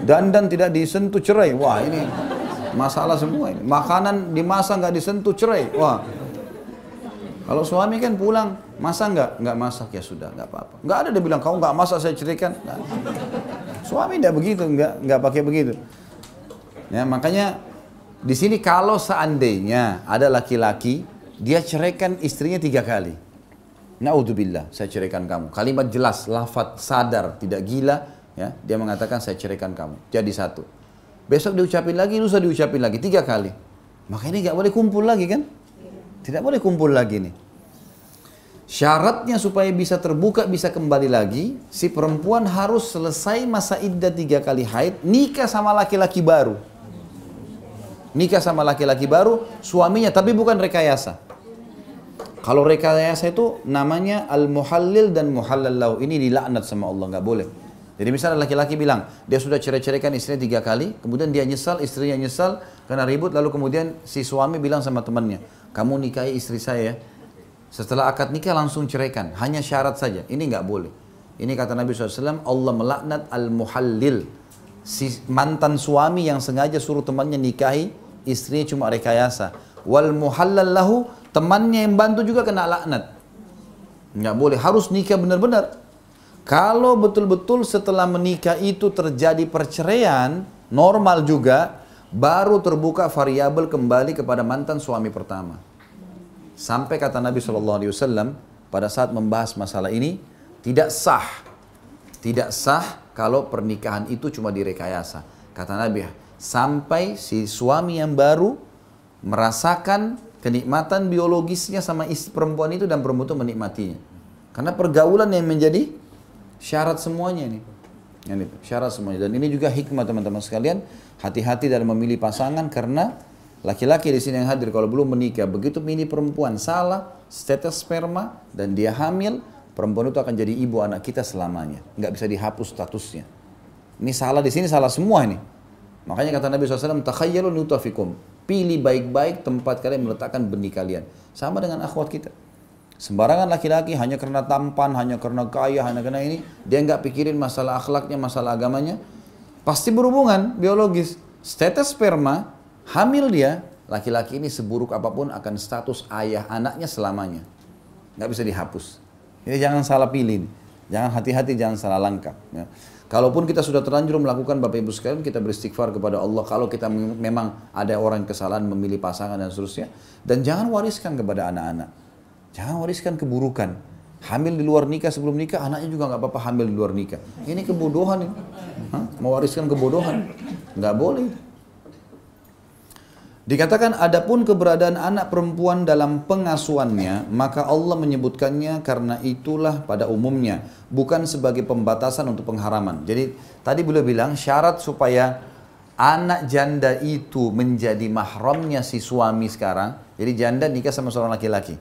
Dandan tidak disentuh cerai. Wah ini Masalah semua ini. Makanan dimasak nggak disentuh cerai. Wah. Kalau suami kan pulang, masak nggak? Nggak masak ya sudah, nggak apa-apa. Nggak ada dia bilang kamu nggak masak saya ceraikan. Nggak. Suami tidak begitu, nggak nggak pakai begitu. Ya makanya di sini kalau seandainya ada laki-laki dia ceraikan istrinya tiga kali. Naudzubillah, saya ceraikan kamu. Kalimat jelas, lafat sadar, tidak gila. Ya, dia mengatakan saya ceraikan kamu. Jadi satu. Besok diucapin lagi, lusa diucapin lagi, tiga kali. Maka ini nggak boleh kumpul lagi kan? Tidak boleh kumpul lagi nih. Syaratnya supaya bisa terbuka, bisa kembali lagi, si perempuan harus selesai masa iddah tiga kali haid, nikah sama laki-laki baru. Nikah sama laki-laki baru, suaminya, tapi bukan rekayasa. Kalau rekayasa itu namanya al-muhallil dan muhallallau. Ini dilaknat sama Allah, nggak boleh. Jadi misalnya laki-laki bilang, dia sudah cerai-ceraikan istrinya tiga kali, kemudian dia nyesal, istrinya nyesal, Karena ribut lalu kemudian si suami bilang sama temannya, kamu nikahi istri saya ya. Setelah akad nikah langsung ceraikan, hanya syarat saja. Ini nggak boleh. Ini kata Nabi SAW, Allah melaknat al-muhallil. Si mantan suami yang sengaja suruh temannya nikahi, istrinya cuma rekayasa. Wal muhallal lahu, temannya yang bantu juga kena laknat. Nggak boleh, harus nikah benar-benar. Kalau betul-betul setelah menikah itu terjadi perceraian, normal juga, baru terbuka variabel kembali kepada mantan suami pertama. Sampai kata Nabi SAW pada saat membahas masalah ini, tidak sah. Tidak sah kalau pernikahan itu cuma direkayasa. Kata Nabi, sampai si suami yang baru merasakan kenikmatan biologisnya sama istri perempuan itu dan perempuan itu menikmatinya. Karena pergaulan yang menjadi syarat semuanya ini. Itu, syarat semuanya. Dan ini juga hikmah teman-teman sekalian, hati-hati dalam memilih pasangan karena laki-laki di sini yang hadir kalau belum menikah, begitu milih perempuan salah, status sperma dan dia hamil, perempuan itu akan jadi ibu anak kita selamanya. Nggak bisa dihapus statusnya. Ini salah di sini salah semua ini. Makanya kata Nabi SAW, takhayyalu nutafikum. Pilih baik-baik tempat kalian meletakkan benih kalian. Sama dengan akhwat kita. Sembarangan laki-laki hanya karena tampan, hanya karena kaya, hanya karena ini, dia nggak pikirin masalah akhlaknya, masalah agamanya, pasti berhubungan biologis. Status sperma, hamil dia, laki-laki ini seburuk apa pun akan status ayah anaknya selamanya. Nggak bisa dihapus. Jadi jangan salah pilih, jangan hati-hati, jangan salah langkah. Ya. Kalaupun kita sudah terlanjur melakukan Bapak Ibu sekalian, kita beristighfar kepada Allah. Kalau kita memang ada orang kesalahan memilih pasangan dan seterusnya. Dan jangan wariskan kepada anak-anak. Jangan wariskan keburukan. Hamil di luar nikah sebelum nikah, anaknya juga nggak apa-apa hamil di luar nikah. Ini kebodohan ini. Hah? Mewariskan kebodohan. Nggak boleh. Dikatakan adapun keberadaan anak perempuan dalam pengasuhannya, maka Allah menyebutkannya karena itulah pada umumnya, bukan sebagai pembatasan untuk pengharaman. Jadi tadi beliau bilang syarat supaya anak janda itu menjadi mahramnya si suami sekarang. Jadi janda nikah sama seorang laki-laki.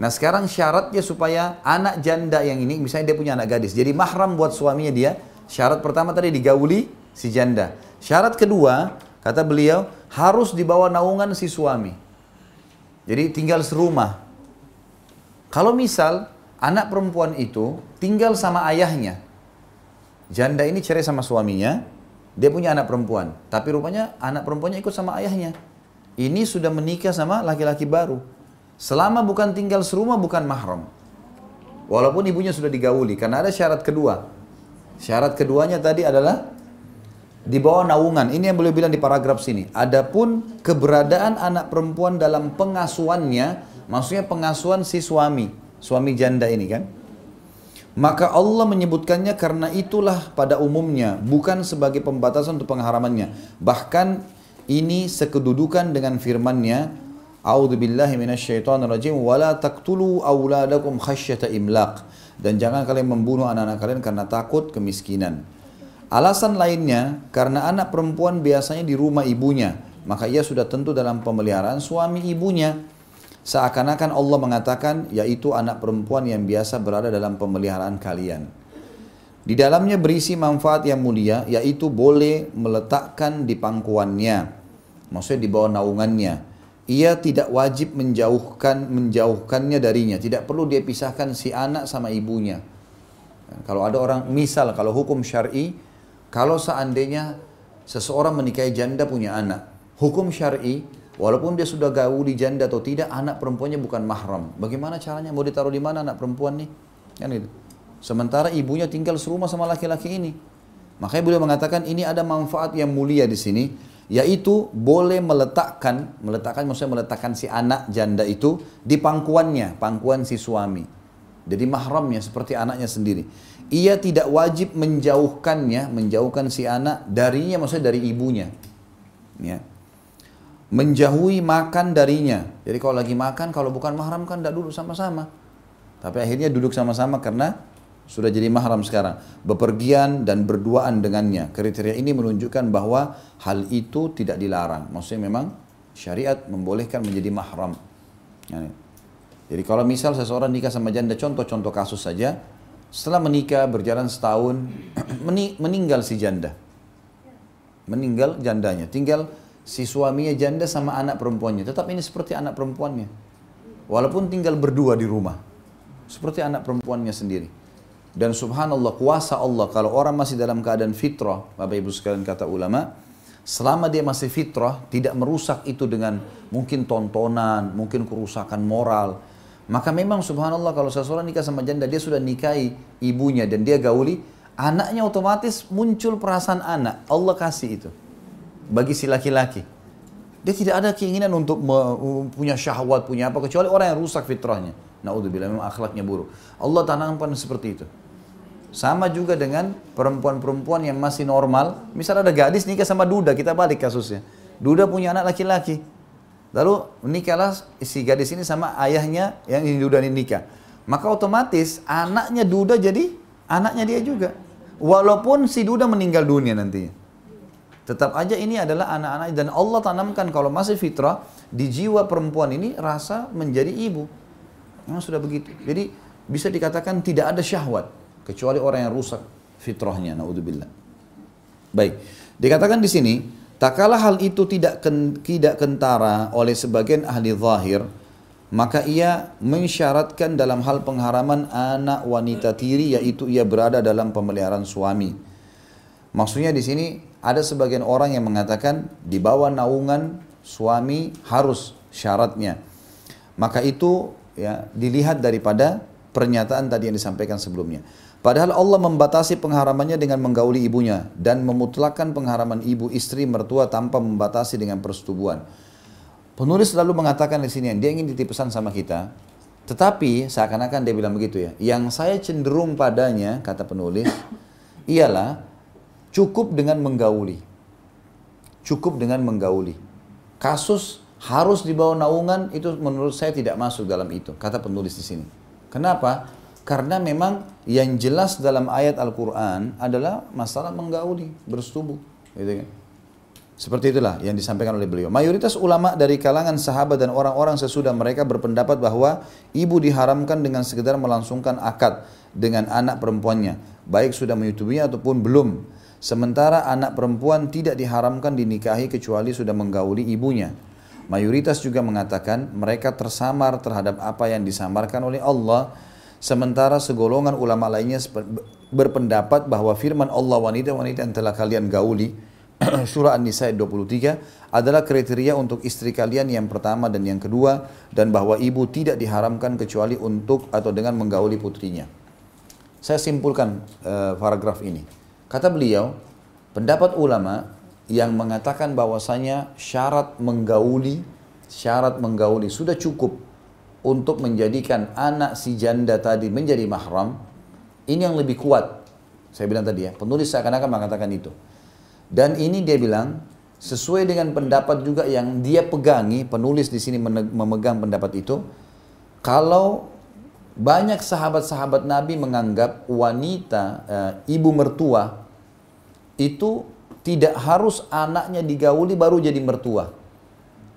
Nah sekarang syaratnya supaya anak janda yang ini, misalnya dia punya anak gadis, jadi mahram buat suaminya dia. Syarat pertama tadi digauli si janda. Syarat kedua, kata beliau, harus dibawa naungan si suami. Jadi tinggal serumah. Kalau misal anak perempuan itu tinggal sama ayahnya, janda ini cerai sama suaminya, dia punya anak perempuan, tapi rupanya anak perempuannya ikut sama ayahnya. Ini sudah menikah sama laki-laki baru. Selama bukan tinggal serumah bukan mahram. Walaupun ibunya sudah digauli karena ada syarat kedua. Syarat keduanya tadi adalah di bawah naungan. Ini yang boleh bilang di paragraf sini. Adapun keberadaan anak perempuan dalam pengasuhannya, maksudnya pengasuhan si suami, suami janda ini kan. Maka Allah menyebutkannya karena itulah pada umumnya, bukan sebagai pembatasan untuk pengharamannya. Bahkan ini sekedudukan dengan firman-Nya rajim wala taqtulu auladakum khasyata imlaq dan jangan kalian membunuh anak-anak kalian karena takut kemiskinan. Alasan lainnya karena anak perempuan biasanya di rumah ibunya, maka ia sudah tentu dalam pemeliharaan suami ibunya. Seakan-akan Allah mengatakan yaitu anak perempuan yang biasa berada dalam pemeliharaan kalian. Di dalamnya berisi manfaat yang mulia yaitu boleh meletakkan di pangkuannya. Maksudnya di bawah naungannya ia tidak wajib menjauhkan menjauhkannya darinya. Tidak perlu dia pisahkan si anak sama ibunya. Kalau ada orang, misal kalau hukum syari, kalau seandainya seseorang menikahi janda punya anak, hukum syari, walaupun dia sudah gaul di janda atau tidak, anak perempuannya bukan mahram. Bagaimana caranya? Mau ditaruh di mana anak perempuan nih? Kan itu. Sementara ibunya tinggal serumah sama laki-laki ini. Makanya beliau mengatakan ini ada manfaat yang mulia di sini yaitu boleh meletakkan meletakkan maksudnya meletakkan si anak janda itu di pangkuannya pangkuan si suami jadi mahramnya seperti anaknya sendiri ia tidak wajib menjauhkannya menjauhkan si anak darinya maksudnya dari ibunya ya menjauhi makan darinya jadi kalau lagi makan kalau bukan mahram kan tidak duduk sama-sama tapi akhirnya duduk sama-sama karena sudah jadi mahram sekarang. Bepergian dan berduaan dengannya. Kriteria ini menunjukkan bahwa hal itu tidak dilarang. Maksudnya memang syariat membolehkan menjadi mahram. Jadi kalau misal seseorang nikah sama janda, contoh-contoh kasus saja, setelah menikah berjalan setahun, meninggal si janda. Meninggal jandanya. Tinggal si suaminya janda sama anak perempuannya. Tetap ini seperti anak perempuannya. Walaupun tinggal berdua di rumah. Seperti anak perempuannya sendiri. Dan subhanallah kuasa Allah kalau orang masih dalam keadaan fitrah, Bapak Ibu sekalian kata ulama, selama dia masih fitrah tidak merusak itu dengan mungkin tontonan, mungkin kerusakan moral, maka memang subhanallah kalau seseorang nikah sama janda dia sudah nikahi ibunya dan dia gauli, anaknya otomatis muncul perasaan anak. Allah kasih itu bagi si laki-laki. Dia tidak ada keinginan untuk punya syahwat, punya apa, kecuali orang yang rusak fitrahnya. Naudzubillah, memang akhlaknya buruk. Allah tanamkan seperti itu. Sama juga dengan perempuan-perempuan yang masih normal. Misal ada gadis nikah sama duda, kita balik kasusnya. Duda punya anak laki-laki. Lalu menikahlah si gadis ini sama ayahnya yang duda ini nikah. Maka otomatis anaknya duda jadi anaknya dia juga. Walaupun si duda meninggal dunia nantinya. Tetap aja ini adalah anak-anak dan Allah tanamkan kalau masih fitrah di jiwa perempuan ini rasa menjadi ibu. Memang sudah begitu. Jadi bisa dikatakan tidak ada syahwat kecuali orang yang rusak fitrahnya. Naudzubillah. Baik. Dikatakan di sini, tak kalah hal itu tidak ken, tidak kentara oleh sebagian ahli zahir, maka ia mensyaratkan dalam hal pengharaman anak wanita tiri yaitu ia berada dalam pemeliharaan suami. Maksudnya di sini ada sebagian orang yang mengatakan di bawah naungan suami harus syaratnya. Maka itu ya dilihat daripada pernyataan tadi yang disampaikan sebelumnya. Padahal Allah membatasi pengharamannya dengan menggauli ibunya dan memutlakkan pengharaman ibu istri mertua tanpa membatasi dengan persetubuhan. Penulis selalu mengatakan di sini dia ingin ditipsan sama kita. Tetapi seakan-akan dia bilang begitu ya. Yang saya cenderung padanya kata penulis ialah Cukup dengan menggauli. Cukup dengan menggauli. Kasus harus dibawa naungan itu menurut saya tidak masuk dalam itu, kata penulis di sini. Kenapa? Karena memang yang jelas dalam ayat Al-Quran adalah masalah menggauli, bersetubuh. Gitu kan? Seperti itulah yang disampaikan oleh beliau. Mayoritas ulama dari kalangan sahabat dan orang-orang sesudah mereka berpendapat bahwa ibu diharamkan dengan sekedar melangsungkan akad dengan anak perempuannya, baik sudah menyutubinya ataupun belum. Sementara anak perempuan tidak diharamkan dinikahi kecuali sudah menggauli ibunya. Mayoritas juga mengatakan mereka tersamar terhadap apa yang disamarkan oleh Allah. Sementara segolongan ulama lainnya berpendapat bahwa firman Allah wanita-wanita yang telah kalian gauli surah An-Nisa 23 adalah kriteria untuk istri kalian yang pertama dan yang kedua dan bahwa ibu tidak diharamkan kecuali untuk atau dengan menggauli putrinya. Saya simpulkan uh, paragraf ini. Kata beliau, pendapat ulama yang mengatakan bahwasanya syarat menggauli, syarat menggauli sudah cukup untuk menjadikan anak si janda tadi menjadi mahram, ini yang lebih kuat. Saya bilang tadi ya, penulis seakan-akan mengatakan itu. Dan ini dia bilang, sesuai dengan pendapat juga yang dia pegangi, penulis di sini memegang pendapat itu, kalau banyak sahabat-sahabat Nabi menganggap wanita, e, ibu mertua itu tidak harus anaknya digauli baru jadi mertua.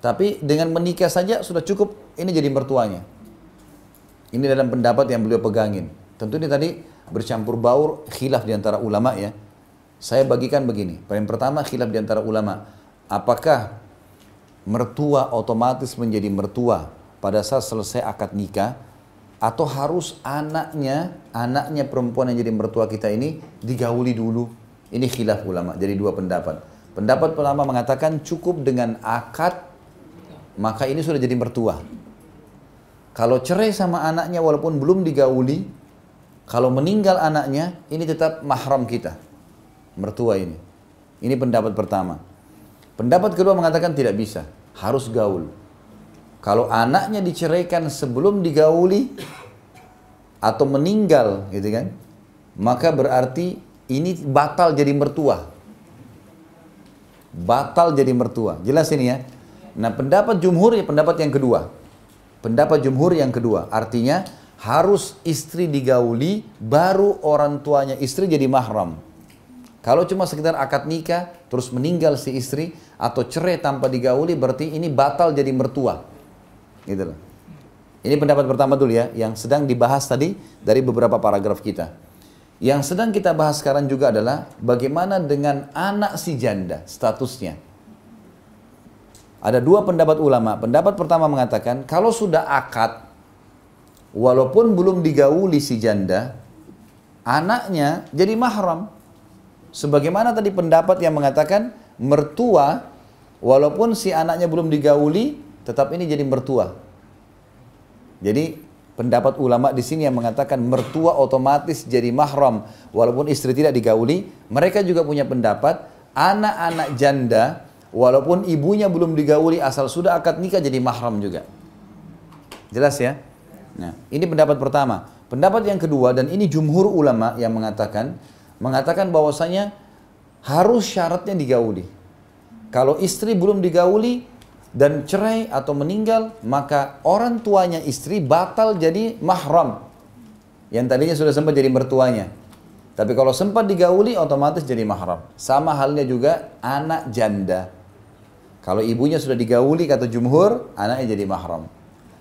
Tapi dengan menikah saja sudah cukup ini jadi mertuanya. Ini dalam pendapat yang beliau pegangin. Tentu ini tadi bercampur baur khilaf di antara ulama ya. Saya bagikan begini. Yang pertama khilaf di antara ulama. Apakah mertua otomatis menjadi mertua pada saat selesai akad nikah atau harus anaknya, anaknya perempuan yang jadi mertua kita ini digauli dulu ini khilaf ulama, jadi dua pendapat. Pendapat pertama mengatakan cukup dengan akad, maka ini sudah jadi mertua. Kalau cerai sama anaknya walaupun belum digauli, kalau meninggal anaknya, ini tetap mahram kita. Mertua ini. Ini pendapat pertama. Pendapat kedua mengatakan tidak bisa, harus gaul. Kalau anaknya diceraikan sebelum digauli atau meninggal, gitu kan? Maka berarti ini batal jadi mertua. Batal jadi mertua. Jelas ini ya. Nah pendapat jumhur ya pendapat yang kedua. Pendapat jumhur yang kedua. Artinya harus istri digauli baru orang tuanya istri jadi mahram. Kalau cuma sekedar akad nikah terus meninggal si istri atau cerai tanpa digauli berarti ini batal jadi mertua. Gitu loh. Ini pendapat pertama dulu ya yang sedang dibahas tadi dari beberapa paragraf kita. Yang sedang kita bahas sekarang juga adalah bagaimana dengan anak si janda statusnya. Ada dua pendapat ulama. Pendapat pertama mengatakan kalau sudah akad, walaupun belum digauli si janda, anaknya jadi mahram. Sebagaimana tadi pendapat yang mengatakan mertua, walaupun si anaknya belum digauli, tetap ini jadi mertua. Jadi pendapat ulama di sini yang mengatakan mertua otomatis jadi mahram walaupun istri tidak digauli, mereka juga punya pendapat anak-anak janda walaupun ibunya belum digauli asal sudah akad nikah jadi mahram juga. Jelas ya? Nah, ini pendapat pertama. Pendapat yang kedua dan ini jumhur ulama yang mengatakan mengatakan bahwasanya harus syaratnya digauli. Kalau istri belum digauli, dan cerai atau meninggal, maka orang tuanya istri batal jadi mahram. Yang tadinya sudah sempat jadi mertuanya. Tapi kalau sempat digauli otomatis jadi mahram. Sama halnya juga anak janda. Kalau ibunya sudah digauli kata jumhur, anaknya jadi mahram.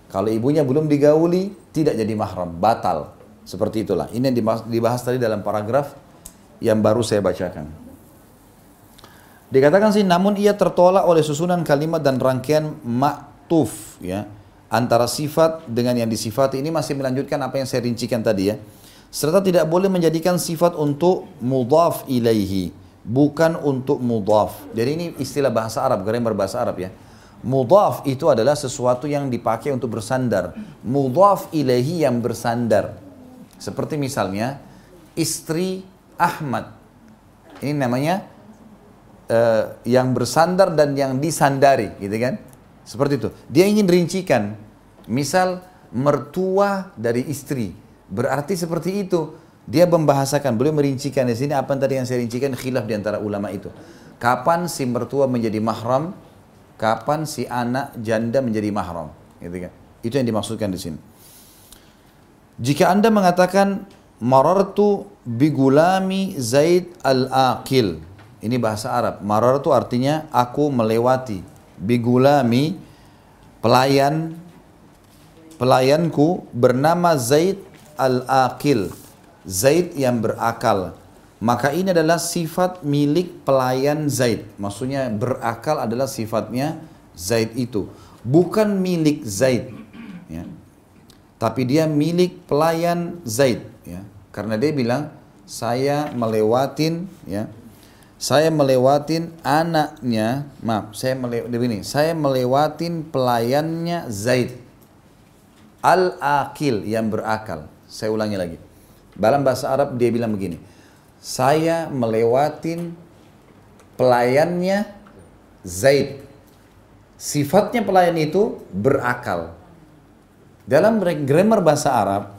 Kalau ibunya belum digauli, tidak jadi mahram, batal. Seperti itulah. Ini yang dibahas tadi dalam paragraf yang baru saya bacakan. Dikatakan sih namun ia tertolak oleh susunan kalimat dan rangkaian maktuf ya antara sifat dengan yang disifati ini masih melanjutkan apa yang saya rincikan tadi ya. Serta tidak boleh menjadikan sifat untuk mudhaf ilaihi bukan untuk mudhaf. Jadi ini istilah bahasa Arab, grammar bahasa Arab ya. Mudhaf itu adalah sesuatu yang dipakai untuk bersandar. Mudhaf ilaihi yang bersandar. Seperti misalnya istri Ahmad. Ini namanya uh, yang bersandar dan yang disandari, gitu kan? Seperti itu. Dia ingin rincikan, misal mertua dari istri, berarti seperti itu. Dia membahasakan, boleh merincikan di sini apa yang tadi yang saya rincikan khilaf di antara ulama itu. Kapan si mertua menjadi mahram, kapan si anak janda menjadi mahram, gitu kan? Itu yang dimaksudkan di sini. Jika Anda mengatakan marartu bigulami Zaid al-Aqil, ini bahasa Arab. Marar itu artinya aku melewati. Bigulami pelayan pelayanku bernama Zaid al-Aqil. Zaid yang berakal. Maka ini adalah sifat milik pelayan Zaid. Maksudnya berakal adalah sifatnya Zaid itu. Bukan milik Zaid. Ya. Tapi dia milik pelayan Zaid. Ya. Karena dia bilang, saya melewatin ya, saya melewatin anaknya, maaf, saya melewatin saya melewatin pelayannya Zaid. Al-akil yang berakal. Saya ulangi lagi. Dalam bahasa Arab dia bilang begini. Saya melewatin pelayannya Zaid. Sifatnya pelayan itu berakal. Dalam grammar bahasa Arab,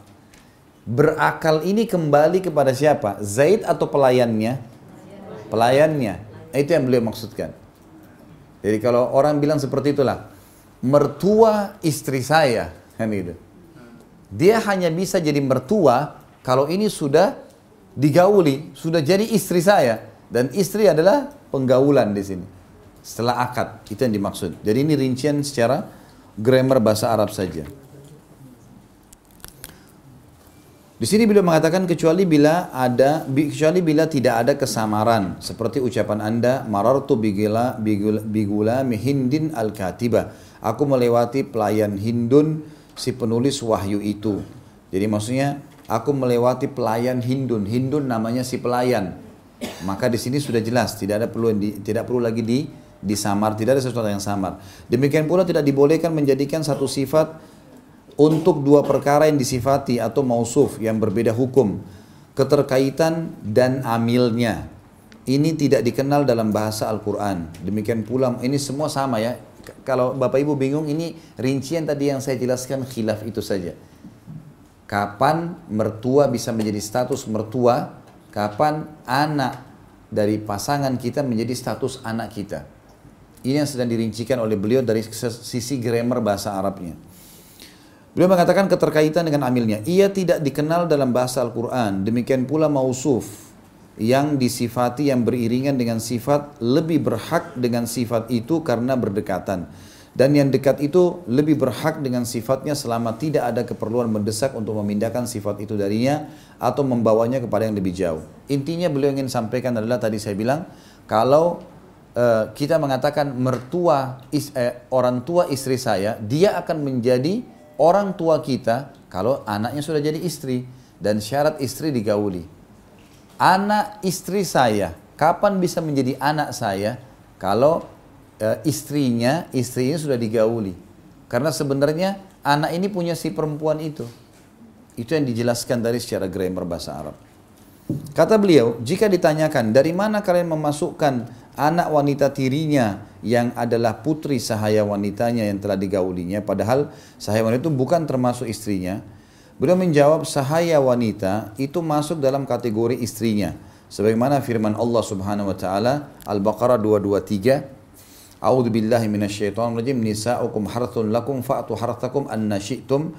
berakal ini kembali kepada siapa? Zaid atau pelayannya? pelayannya. Itu yang beliau maksudkan. Jadi kalau orang bilang seperti itulah, mertua istri saya, kan itu. Dia hanya bisa jadi mertua kalau ini sudah digauli, sudah jadi istri saya dan istri adalah penggaulan di sini. Setelah akad, itu yang dimaksud. Jadi ini rincian secara grammar bahasa Arab saja. Di sini beliau mengatakan kecuali bila ada kecuali bila tidak ada kesamaran seperti ucapan Anda marartu bigula, bigula mihindin al-katiba. Aku melewati pelayan Hindun si penulis wahyu itu. Jadi maksudnya aku melewati pelayan Hindun. Hindun namanya si pelayan. Maka di sini sudah jelas tidak ada perlu tidak perlu lagi di disamar, tidak ada sesuatu yang samar. Demikian pula tidak dibolehkan menjadikan satu sifat untuk dua perkara yang disifati atau mausuf yang berbeda hukum, keterkaitan dan amilnya. Ini tidak dikenal dalam bahasa Al-Quran. Demikian pula, ini semua sama ya. Kalau Bapak Ibu bingung, ini rincian tadi yang saya jelaskan khilaf itu saja. Kapan mertua bisa menjadi status mertua, kapan anak dari pasangan kita menjadi status anak kita. Ini yang sedang dirincikan oleh beliau dari sisi grammar bahasa Arabnya. Beliau mengatakan keterkaitan dengan amilnya. Ia tidak dikenal dalam bahasa Al-Quran. Demikian pula mausuf yang disifati yang beriringan dengan sifat lebih berhak dengan sifat itu karena berdekatan. Dan yang dekat itu lebih berhak dengan sifatnya selama tidak ada keperluan mendesak untuk memindahkan sifat itu darinya atau membawanya kepada yang lebih jauh. Intinya beliau ingin sampaikan adalah tadi saya bilang, kalau uh, kita mengatakan mertua is, eh, orang tua istri saya, dia akan menjadi orang tua kita kalau anaknya sudah jadi istri dan syarat istri digauli. Anak istri saya, kapan bisa menjadi anak saya kalau uh, istrinya, istrinya sudah digauli. Karena sebenarnya anak ini punya si perempuan itu. Itu yang dijelaskan dari secara grammar bahasa Arab. Kata beliau, jika ditanyakan dari mana kalian memasukkan anak wanita tirinya yang adalah putri sahaya wanitanya yang telah digaulinya, padahal sahaya wanita itu bukan termasuk istrinya. Beliau menjawab sahaya wanita itu masuk dalam kategori istrinya. Sebagaimana firman Allah Subhanahu wa taala Al-Baqarah 223 A'udzu billahi minasyaitonir rajim nisa'ukum harthun lakum fa'tu harthakum anna syi'tum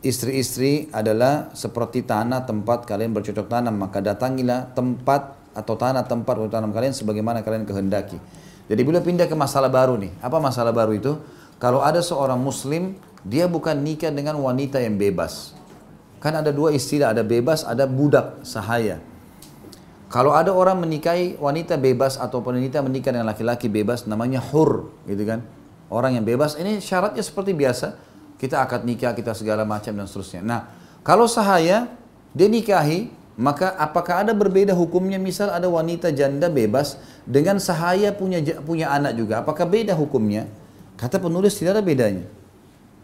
Istri-istri adalah seperti tanah tempat kalian bercocok tanam, maka datangilah tempat atau tanah tempat bercocok tanam kalian sebagaimana kalian kehendaki. Jadi beliau pindah ke masalah baru nih. Apa masalah baru itu? Kalau ada seorang muslim, dia bukan nikah dengan wanita yang bebas. Kan ada dua istilah, ada bebas, ada budak, sahaya. Kalau ada orang menikahi wanita bebas atau wanita menikah dengan laki-laki bebas, namanya hur, gitu kan? Orang yang bebas, ini syaratnya seperti biasa kita akad nikah, kita segala macam dan seterusnya. Nah, kalau sahaya, dia nikahi, maka apakah ada berbeda hukumnya? Misal ada wanita janda bebas dengan sahaya punya punya anak juga, apakah beda hukumnya? Kata penulis tidak ada bedanya.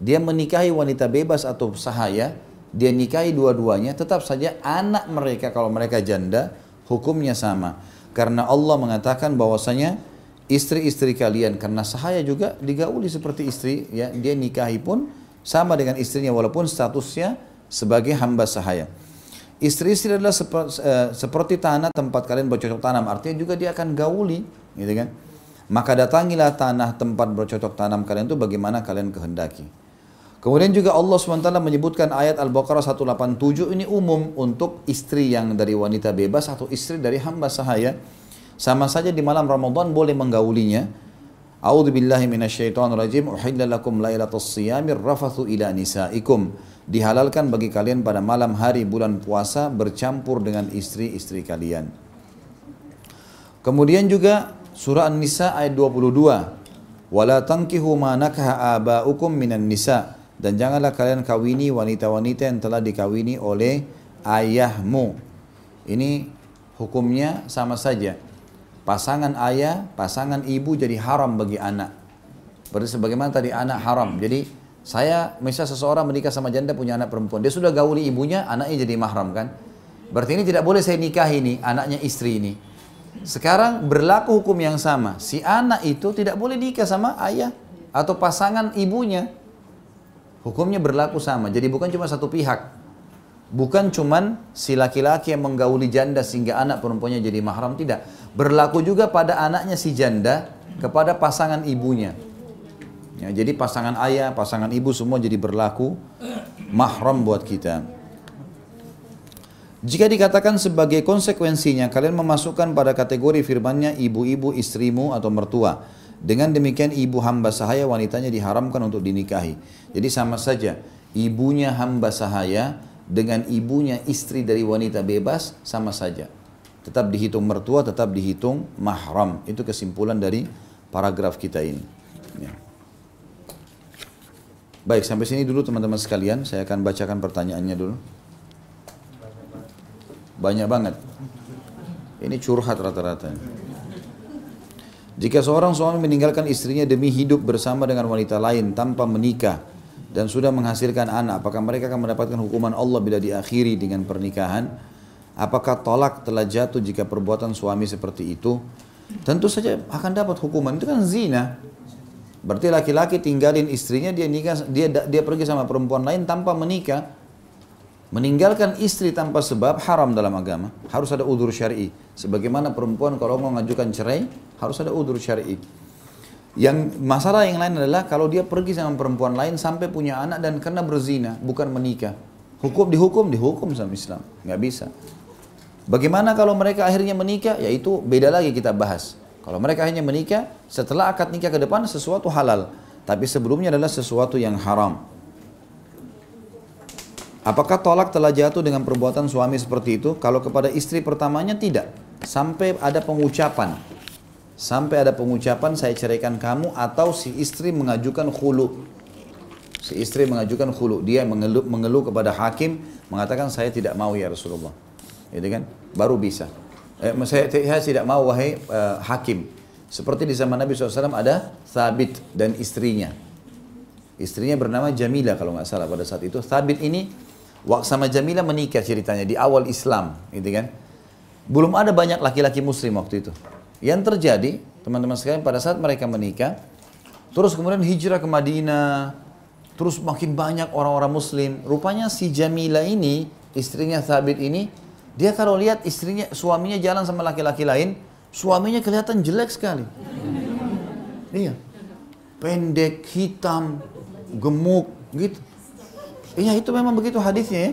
Dia menikahi wanita bebas atau sahaya, dia nikahi dua-duanya, tetap saja anak mereka kalau mereka janda, hukumnya sama. Karena Allah mengatakan bahwasanya istri-istri kalian karena sahaya juga digauli seperti istri ya dia nikahi pun sama dengan istrinya walaupun statusnya sebagai hamba sahaya. Istri-istri adalah eh, seperti tanah tempat kalian bercocok tanam, artinya juga dia akan gauli, gitu kan? Maka datangilah tanah tempat bercocok tanam kalian itu bagaimana kalian kehendaki. Kemudian juga Allah SWT menyebutkan ayat Al-Baqarah 187 ini umum untuk istri yang dari wanita bebas atau istri dari hamba sahaya. Sama saja di malam Ramadan boleh menggaulinya, A'udzu billahi minasyaitonir rajim. Uhilla lakum siyamir rafathu ila nisaikum. Dihalalkan bagi kalian pada malam hari bulan puasa bercampur dengan istri-istri kalian. Kemudian juga surah An-Nisa ayat 22. Wala tankihu ma nakaha aba'ukum minan nisa dan janganlah kalian kawini wanita-wanita yang telah dikawini oleh ayahmu. Ini hukumnya sama saja pasangan ayah, pasangan ibu jadi haram bagi anak. Berarti sebagaimana tadi anak haram. Jadi saya misal seseorang menikah sama janda punya anak perempuan, dia sudah gauli ibunya, anaknya jadi mahram kan? Berarti ini tidak boleh saya nikah ini, anaknya istri ini. Sekarang berlaku hukum yang sama. Si anak itu tidak boleh nikah sama ayah atau pasangan ibunya. Hukumnya berlaku sama. Jadi bukan cuma satu pihak. Bukan cuman si laki-laki yang menggauli janda sehingga anak perempuannya jadi mahram tidak. Berlaku juga pada anaknya si janda kepada pasangan ibunya. Ya, jadi pasangan ayah, pasangan ibu semua jadi berlaku mahram buat kita. Jika dikatakan sebagai konsekuensinya kalian memasukkan pada kategori firmannya ibu-ibu istrimu atau mertua. Dengan demikian ibu hamba sahaya wanitanya diharamkan untuk dinikahi. Jadi sama saja ibunya hamba sahaya dengan ibunya istri dari wanita bebas sama saja. Tetap dihitung mertua, tetap dihitung mahram. Itu kesimpulan dari paragraf kita ini. Ya. Baik, sampai sini dulu teman-teman sekalian. Saya akan bacakan pertanyaannya dulu. Banyak banget. Ini curhat rata-rata. Jika seorang suami meninggalkan istrinya demi hidup bersama dengan wanita lain tanpa menikah, dan sudah menghasilkan anak, apakah mereka akan mendapatkan hukuman Allah bila diakhiri dengan pernikahan? Apakah tolak telah jatuh jika perbuatan suami seperti itu? Tentu saja akan dapat hukuman. Itu kan zina. Berarti laki-laki tinggalin istrinya, dia nikah, dia dia pergi sama perempuan lain tanpa menikah. Meninggalkan istri tanpa sebab haram dalam agama. Harus ada udur syar'i. Sebagaimana perempuan kalau mau mengajukan cerai, harus ada udur syar'i. Yang masalah yang lain adalah kalau dia pergi sama perempuan lain sampai punya anak dan karena berzina, bukan menikah. Hukum dihukum, dihukum sama Islam. Nggak bisa. Bagaimana kalau mereka akhirnya menikah? Ya itu beda lagi kita bahas. Kalau mereka akhirnya menikah, setelah akad nikah ke depan sesuatu halal. Tapi sebelumnya adalah sesuatu yang haram. Apakah tolak telah jatuh dengan perbuatan suami seperti itu? Kalau kepada istri pertamanya tidak. Sampai ada pengucapan sampai ada pengucapan saya ceraikan kamu atau si istri mengajukan khulu. Si istri mengajukan khulu, dia mengeluh, mengeluh kepada hakim mengatakan saya tidak mau ya Rasulullah. Gitu kan? Baru bisa. Eh, saya, saya tidak mau wahai uh, hakim. Seperti di zaman Nabi SAW ada Thabit dan istrinya. Istrinya bernama Jamila kalau nggak salah pada saat itu. Thabit ini sama Jamila menikah ceritanya di awal Islam, gitu kan? Belum ada banyak laki-laki muslim waktu itu. Yang terjadi, teman-teman sekalian, pada saat mereka menikah, terus kemudian hijrah ke Madinah, terus makin banyak orang-orang muslim. Rupanya si Jamila ini, istrinya Thabit ini, dia kalau lihat istrinya, suaminya jalan sama laki-laki lain, suaminya kelihatan jelek sekali. Iya. Pendek, hitam, gemuk, gitu. Iya itu memang begitu hadisnya ya.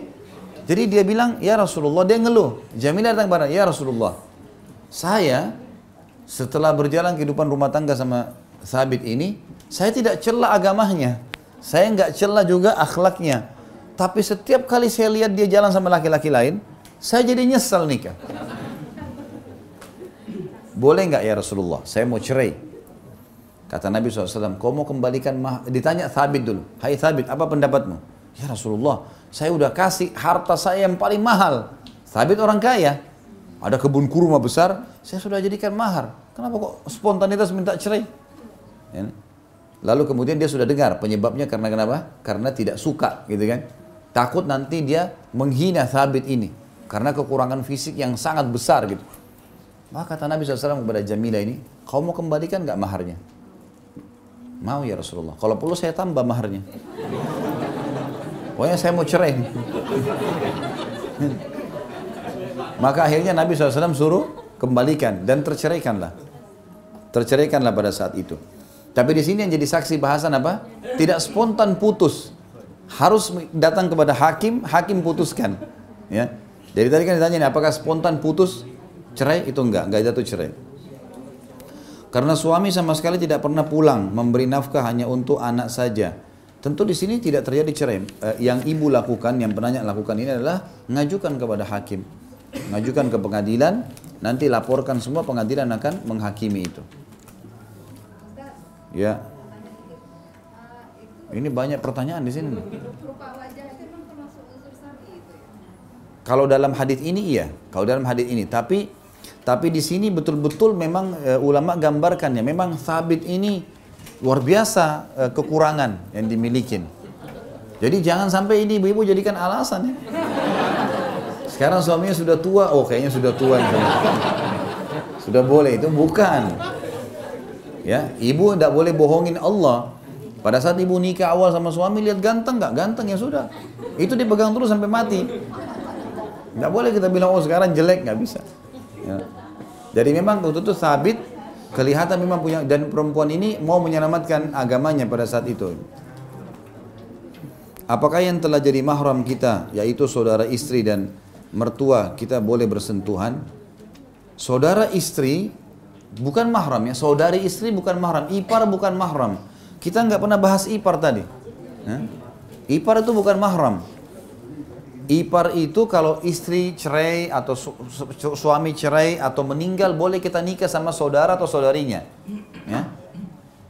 Jadi dia bilang, ya Rasulullah, dia ngeluh. Jamilah datang kepada, ya Rasulullah, saya setelah berjalan kehidupan rumah tangga sama Sabit ini, saya tidak celah agamanya. Saya nggak celah juga akhlaknya. Tapi setiap kali saya lihat dia jalan sama laki-laki lain, saya jadi nyesal nikah. Boleh nggak ya Rasulullah? Saya mau cerai. Kata Nabi SAW, kau mau kembalikan mah... Ditanya Thabit dulu. Hai Thabit, apa pendapatmu? Ya Rasulullah, saya udah kasih harta saya yang paling mahal. Sabit orang kaya. Ada kebun kurma besar, saya sudah jadikan mahar. Kenapa kok spontanitas minta cerai? Ya. Lalu kemudian dia sudah dengar penyebabnya karena kenapa? Karena tidak suka gitu kan. Takut nanti dia menghina Sabit ini. Karena kekurangan fisik yang sangat besar gitu. Maka kata Nabi SAW kepada Jamila ini, kau mau kembalikan nggak maharnya? Mau ya Rasulullah. Kalau perlu saya tambah maharnya. Pokoknya saya mau cerai. Maka akhirnya Nabi SAW suruh kembalikan dan terceraikanlah. Terceraikanlah pada saat itu. Tapi di sini yang jadi saksi bahasan apa? Tidak spontan putus. Harus datang kepada hakim, hakim putuskan. Ya. Jadi tadi kan ditanya apakah spontan putus cerai itu enggak, enggak jatuh cerai. Karena suami sama sekali tidak pernah pulang memberi nafkah hanya untuk anak saja. Tentu di sini tidak terjadi cerai. Eh, yang ibu lakukan, yang penanya lakukan ini adalah mengajukan kepada hakim. Mengajukan ke pengadilan, nanti laporkan semua pengadilan akan menghakimi itu. Ya. Ini banyak pertanyaan di sini. Kalau dalam hadis ini iya, kalau dalam hadis ini, tapi tapi di sini betul-betul memang e, ulama gambarkannya, memang sabit ini Luar biasa uh, kekurangan yang dimiliki. Jadi jangan sampai ini ibu-ibu jadikan alasan ya. Sekarang suaminya sudah tua, oh kayaknya sudah tua. Sudah boleh, itu bukan. Ya, ibu tidak boleh bohongin Allah. Pada saat ibu nikah awal sama suami lihat ganteng nggak? Ganteng ya sudah. Itu dipegang terus sampai mati. Nggak boleh kita bilang oh sekarang jelek nggak bisa. Ya. Jadi memang betul-betul sabit kelihatan memang punya dan perempuan ini mau menyelamatkan agamanya pada saat itu. Apakah yang telah jadi mahram kita yaitu saudara istri dan mertua kita boleh bersentuhan? Saudara istri bukan mahram ya, saudari istri bukan mahram, ipar bukan mahram. Kita nggak pernah bahas ipar tadi. Ipar itu bukan mahram. Ipar itu kalau istri cerai atau su su suami cerai atau meninggal boleh kita nikah sama saudara atau saudarinya. Ya.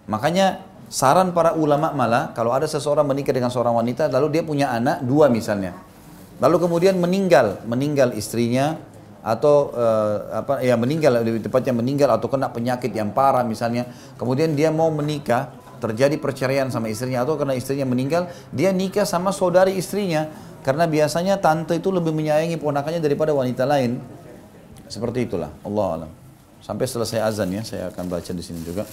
Makanya saran para ulama malah kalau ada seseorang menikah dengan seorang wanita lalu dia punya anak dua misalnya. Lalu kemudian meninggal, meninggal istrinya atau uh, apa ya meninggal lebih tepatnya meninggal atau kena penyakit yang parah misalnya. Kemudian dia mau menikah, terjadi perceraian sama istrinya atau karena istrinya meninggal, dia nikah sama saudari istrinya karena biasanya tante itu lebih menyayangi ponakannya daripada wanita lain. Seperti itulah, Allah alam. Sampai selesai azan ya, saya akan baca di sini juga.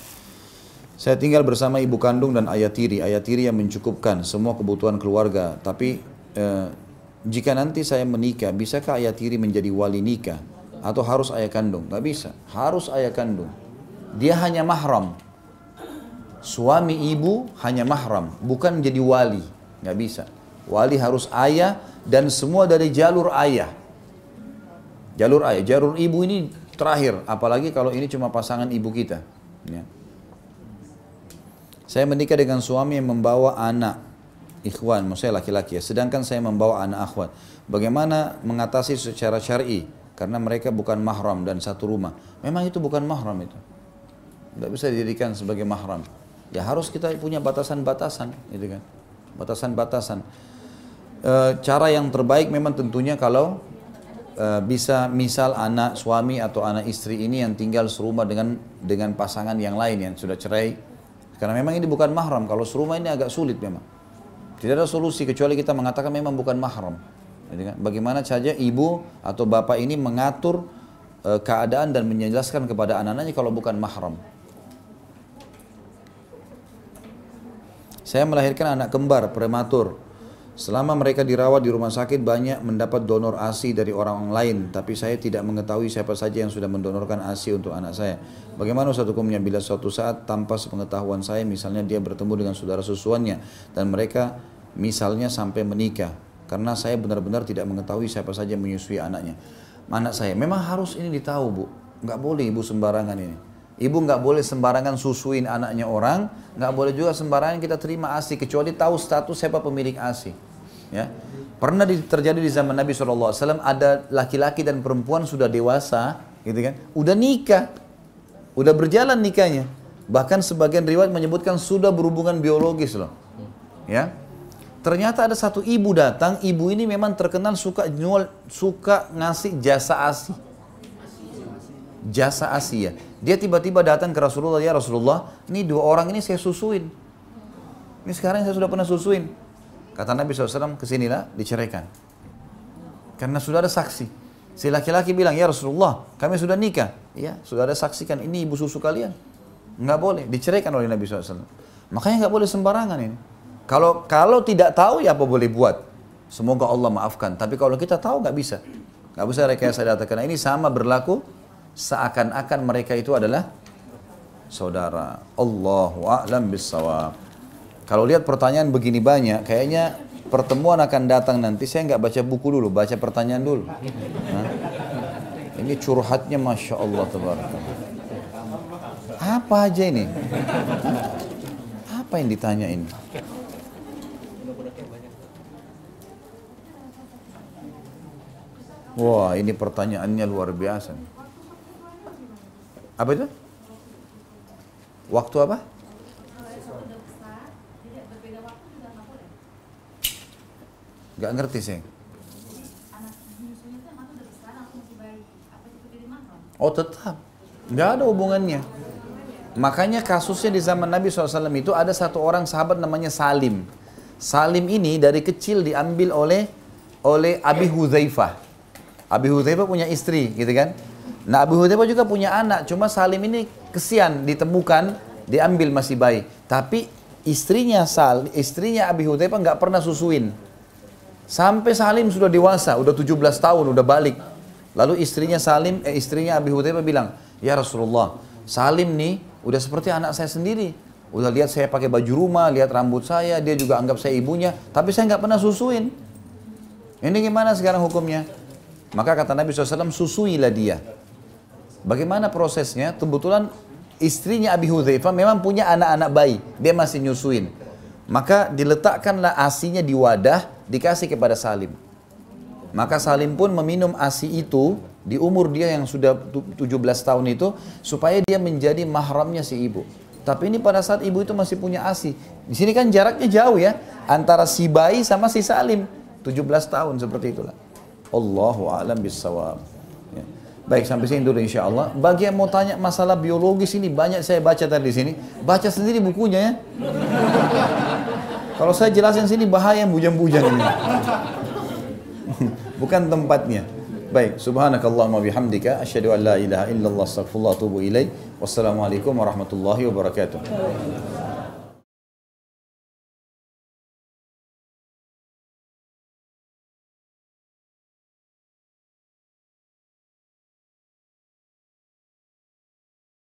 Saya tinggal bersama ibu kandung dan ayah tiri. Ayah tiri yang mencukupkan semua kebutuhan keluarga. Tapi eh, jika nanti saya menikah, bisakah ayah tiri menjadi wali nikah? Atau harus ayah kandung? Gak bisa, harus ayah kandung. Dia hanya mahram. Suami ibu hanya mahram, bukan menjadi wali. Gak bisa. Wali harus ayah dan semua dari jalur ayah. Jalur ayah, jalur ibu ini terakhir, apalagi kalau ini cuma pasangan ibu kita. Ya. Saya menikah dengan suami yang membawa anak ikhwan, maksudnya laki-laki ya. Sedangkan saya membawa anak akhwat. Bagaimana mengatasi secara syar'i? Karena mereka bukan mahram dan satu rumah. Memang itu bukan mahram itu. Tidak bisa dijadikan sebagai mahram. Ya harus kita punya batasan-batasan, gitu kan? Batasan-batasan. E, cara yang terbaik memang tentunya kalau e, bisa misal anak suami atau anak istri ini yang tinggal serumah dengan dengan pasangan yang lain yang sudah cerai. Karena memang ini bukan mahram. Kalau serumah ini agak sulit memang. Tidak ada solusi kecuali kita mengatakan memang bukan mahram. Kan? Bagaimana saja ibu atau bapak ini mengatur e, keadaan dan menjelaskan kepada anak-anaknya kalau bukan mahram. Saya melahirkan anak kembar prematur. Selama mereka dirawat di rumah sakit banyak mendapat donor ASI dari orang lain, tapi saya tidak mengetahui siapa saja yang sudah mendonorkan ASI untuk anak saya. Bagaimana Ustaz hukumnya bila suatu saat tanpa sepengetahuan saya misalnya dia bertemu dengan saudara susuannya dan mereka misalnya sampai menikah karena saya benar-benar tidak mengetahui siapa saja menyusui anaknya. Anak saya memang harus ini ditahu bu, nggak boleh ibu sembarangan ini. Ibu nggak boleh sembarangan susuin anaknya orang, nggak boleh juga sembarangan kita terima asi kecuali tahu status siapa pemilik asi. Ya, pernah di, terjadi di zaman Nabi SAW ada laki-laki dan perempuan sudah dewasa, gitu kan, udah nikah, udah berjalan nikahnya. Bahkan sebagian riwayat menyebutkan sudah berhubungan biologis loh. Ya, Ternyata ada satu ibu datang, ibu ini memang terkenal suka jual, suka ngasih jasa asi. Jasa asi ya. Dia tiba-tiba datang ke Rasulullah, ya Rasulullah, ini dua orang ini saya susuin. Ini sekarang saya sudah pernah susuin. Kata Nabi SAW, ke sinilah, diceraikan. Karena sudah ada saksi. Si laki-laki bilang, ya Rasulullah, kami sudah nikah. Ya, sudah ada saksikan, ini ibu susu kalian. Nggak boleh, diceraikan oleh Nabi SAW. Makanya nggak boleh sembarangan ini. Kalau kalau tidak tahu ya apa boleh buat. Semoga Allah maafkan. Tapi kalau kita tahu nggak bisa. Nggak bisa rekayasa data. Karena ini sama berlaku seakan-akan mereka itu adalah saudara. Allahu a'lam bisawab. Kalau lihat pertanyaan begini banyak, kayaknya pertemuan akan datang nanti. Saya nggak baca buku dulu, baca pertanyaan dulu. Nah, ini curhatnya masya Allah Apa aja ini? Apa yang ditanya ini? Wah, ini pertanyaannya luar biasa. Apa itu? Waktu apa? Gak ngerti sih. Oh tetap, nggak ada hubungannya. Makanya kasusnya di zaman Nabi SAW itu ada satu orang sahabat namanya Salim. Salim ini dari kecil diambil oleh oleh Abi Huzaifah. Abi Hudzaifah punya istri, gitu kan? Nah Abi Hudzaifah juga punya anak, cuma Salim ini kesian ditemukan, diambil masih bayi. Tapi istrinya Sal, istrinya Abi Hudzaifah nggak pernah susuin. Sampai Salim sudah dewasa, udah 17 tahun, udah balik. Lalu istrinya Salim, eh, istrinya Abi Hudzaifah bilang, Ya Rasulullah, Salim nih udah seperti anak saya sendiri. Udah lihat saya pakai baju rumah, lihat rambut saya, dia juga anggap saya ibunya, tapi saya nggak pernah susuin. Ini gimana sekarang hukumnya? Maka kata Nabi SAW, susuilah dia. Bagaimana prosesnya? Kebetulan istrinya Abi Hudzaifah memang punya anak-anak bayi. Dia masih nyusuin. Maka diletakkanlah asinya di wadah, dikasih kepada Salim. Maka Salim pun meminum asi itu di umur dia yang sudah 17 tahun itu supaya dia menjadi mahramnya si ibu. Tapi ini pada saat ibu itu masih punya asi. Di sini kan jaraknya jauh ya antara si bayi sama si Salim. 17 tahun seperti itulah. Allahu a'lam bisawab. Baik sampai sini dulu insya Allah. Bagi yang mau tanya masalah biologis ini banyak saya baca tadi di sini. Baca sendiri bukunya ya. Kalau saya jelasin sini bahaya bujang-bujang ini. Bukan tempatnya. Baik, subhanakallahumma bihamdika asyhadu an la ilaha illallah astaghfirullah wa atubu ilaik. Wassalamualaikum warahmatullahi wabarakatuh.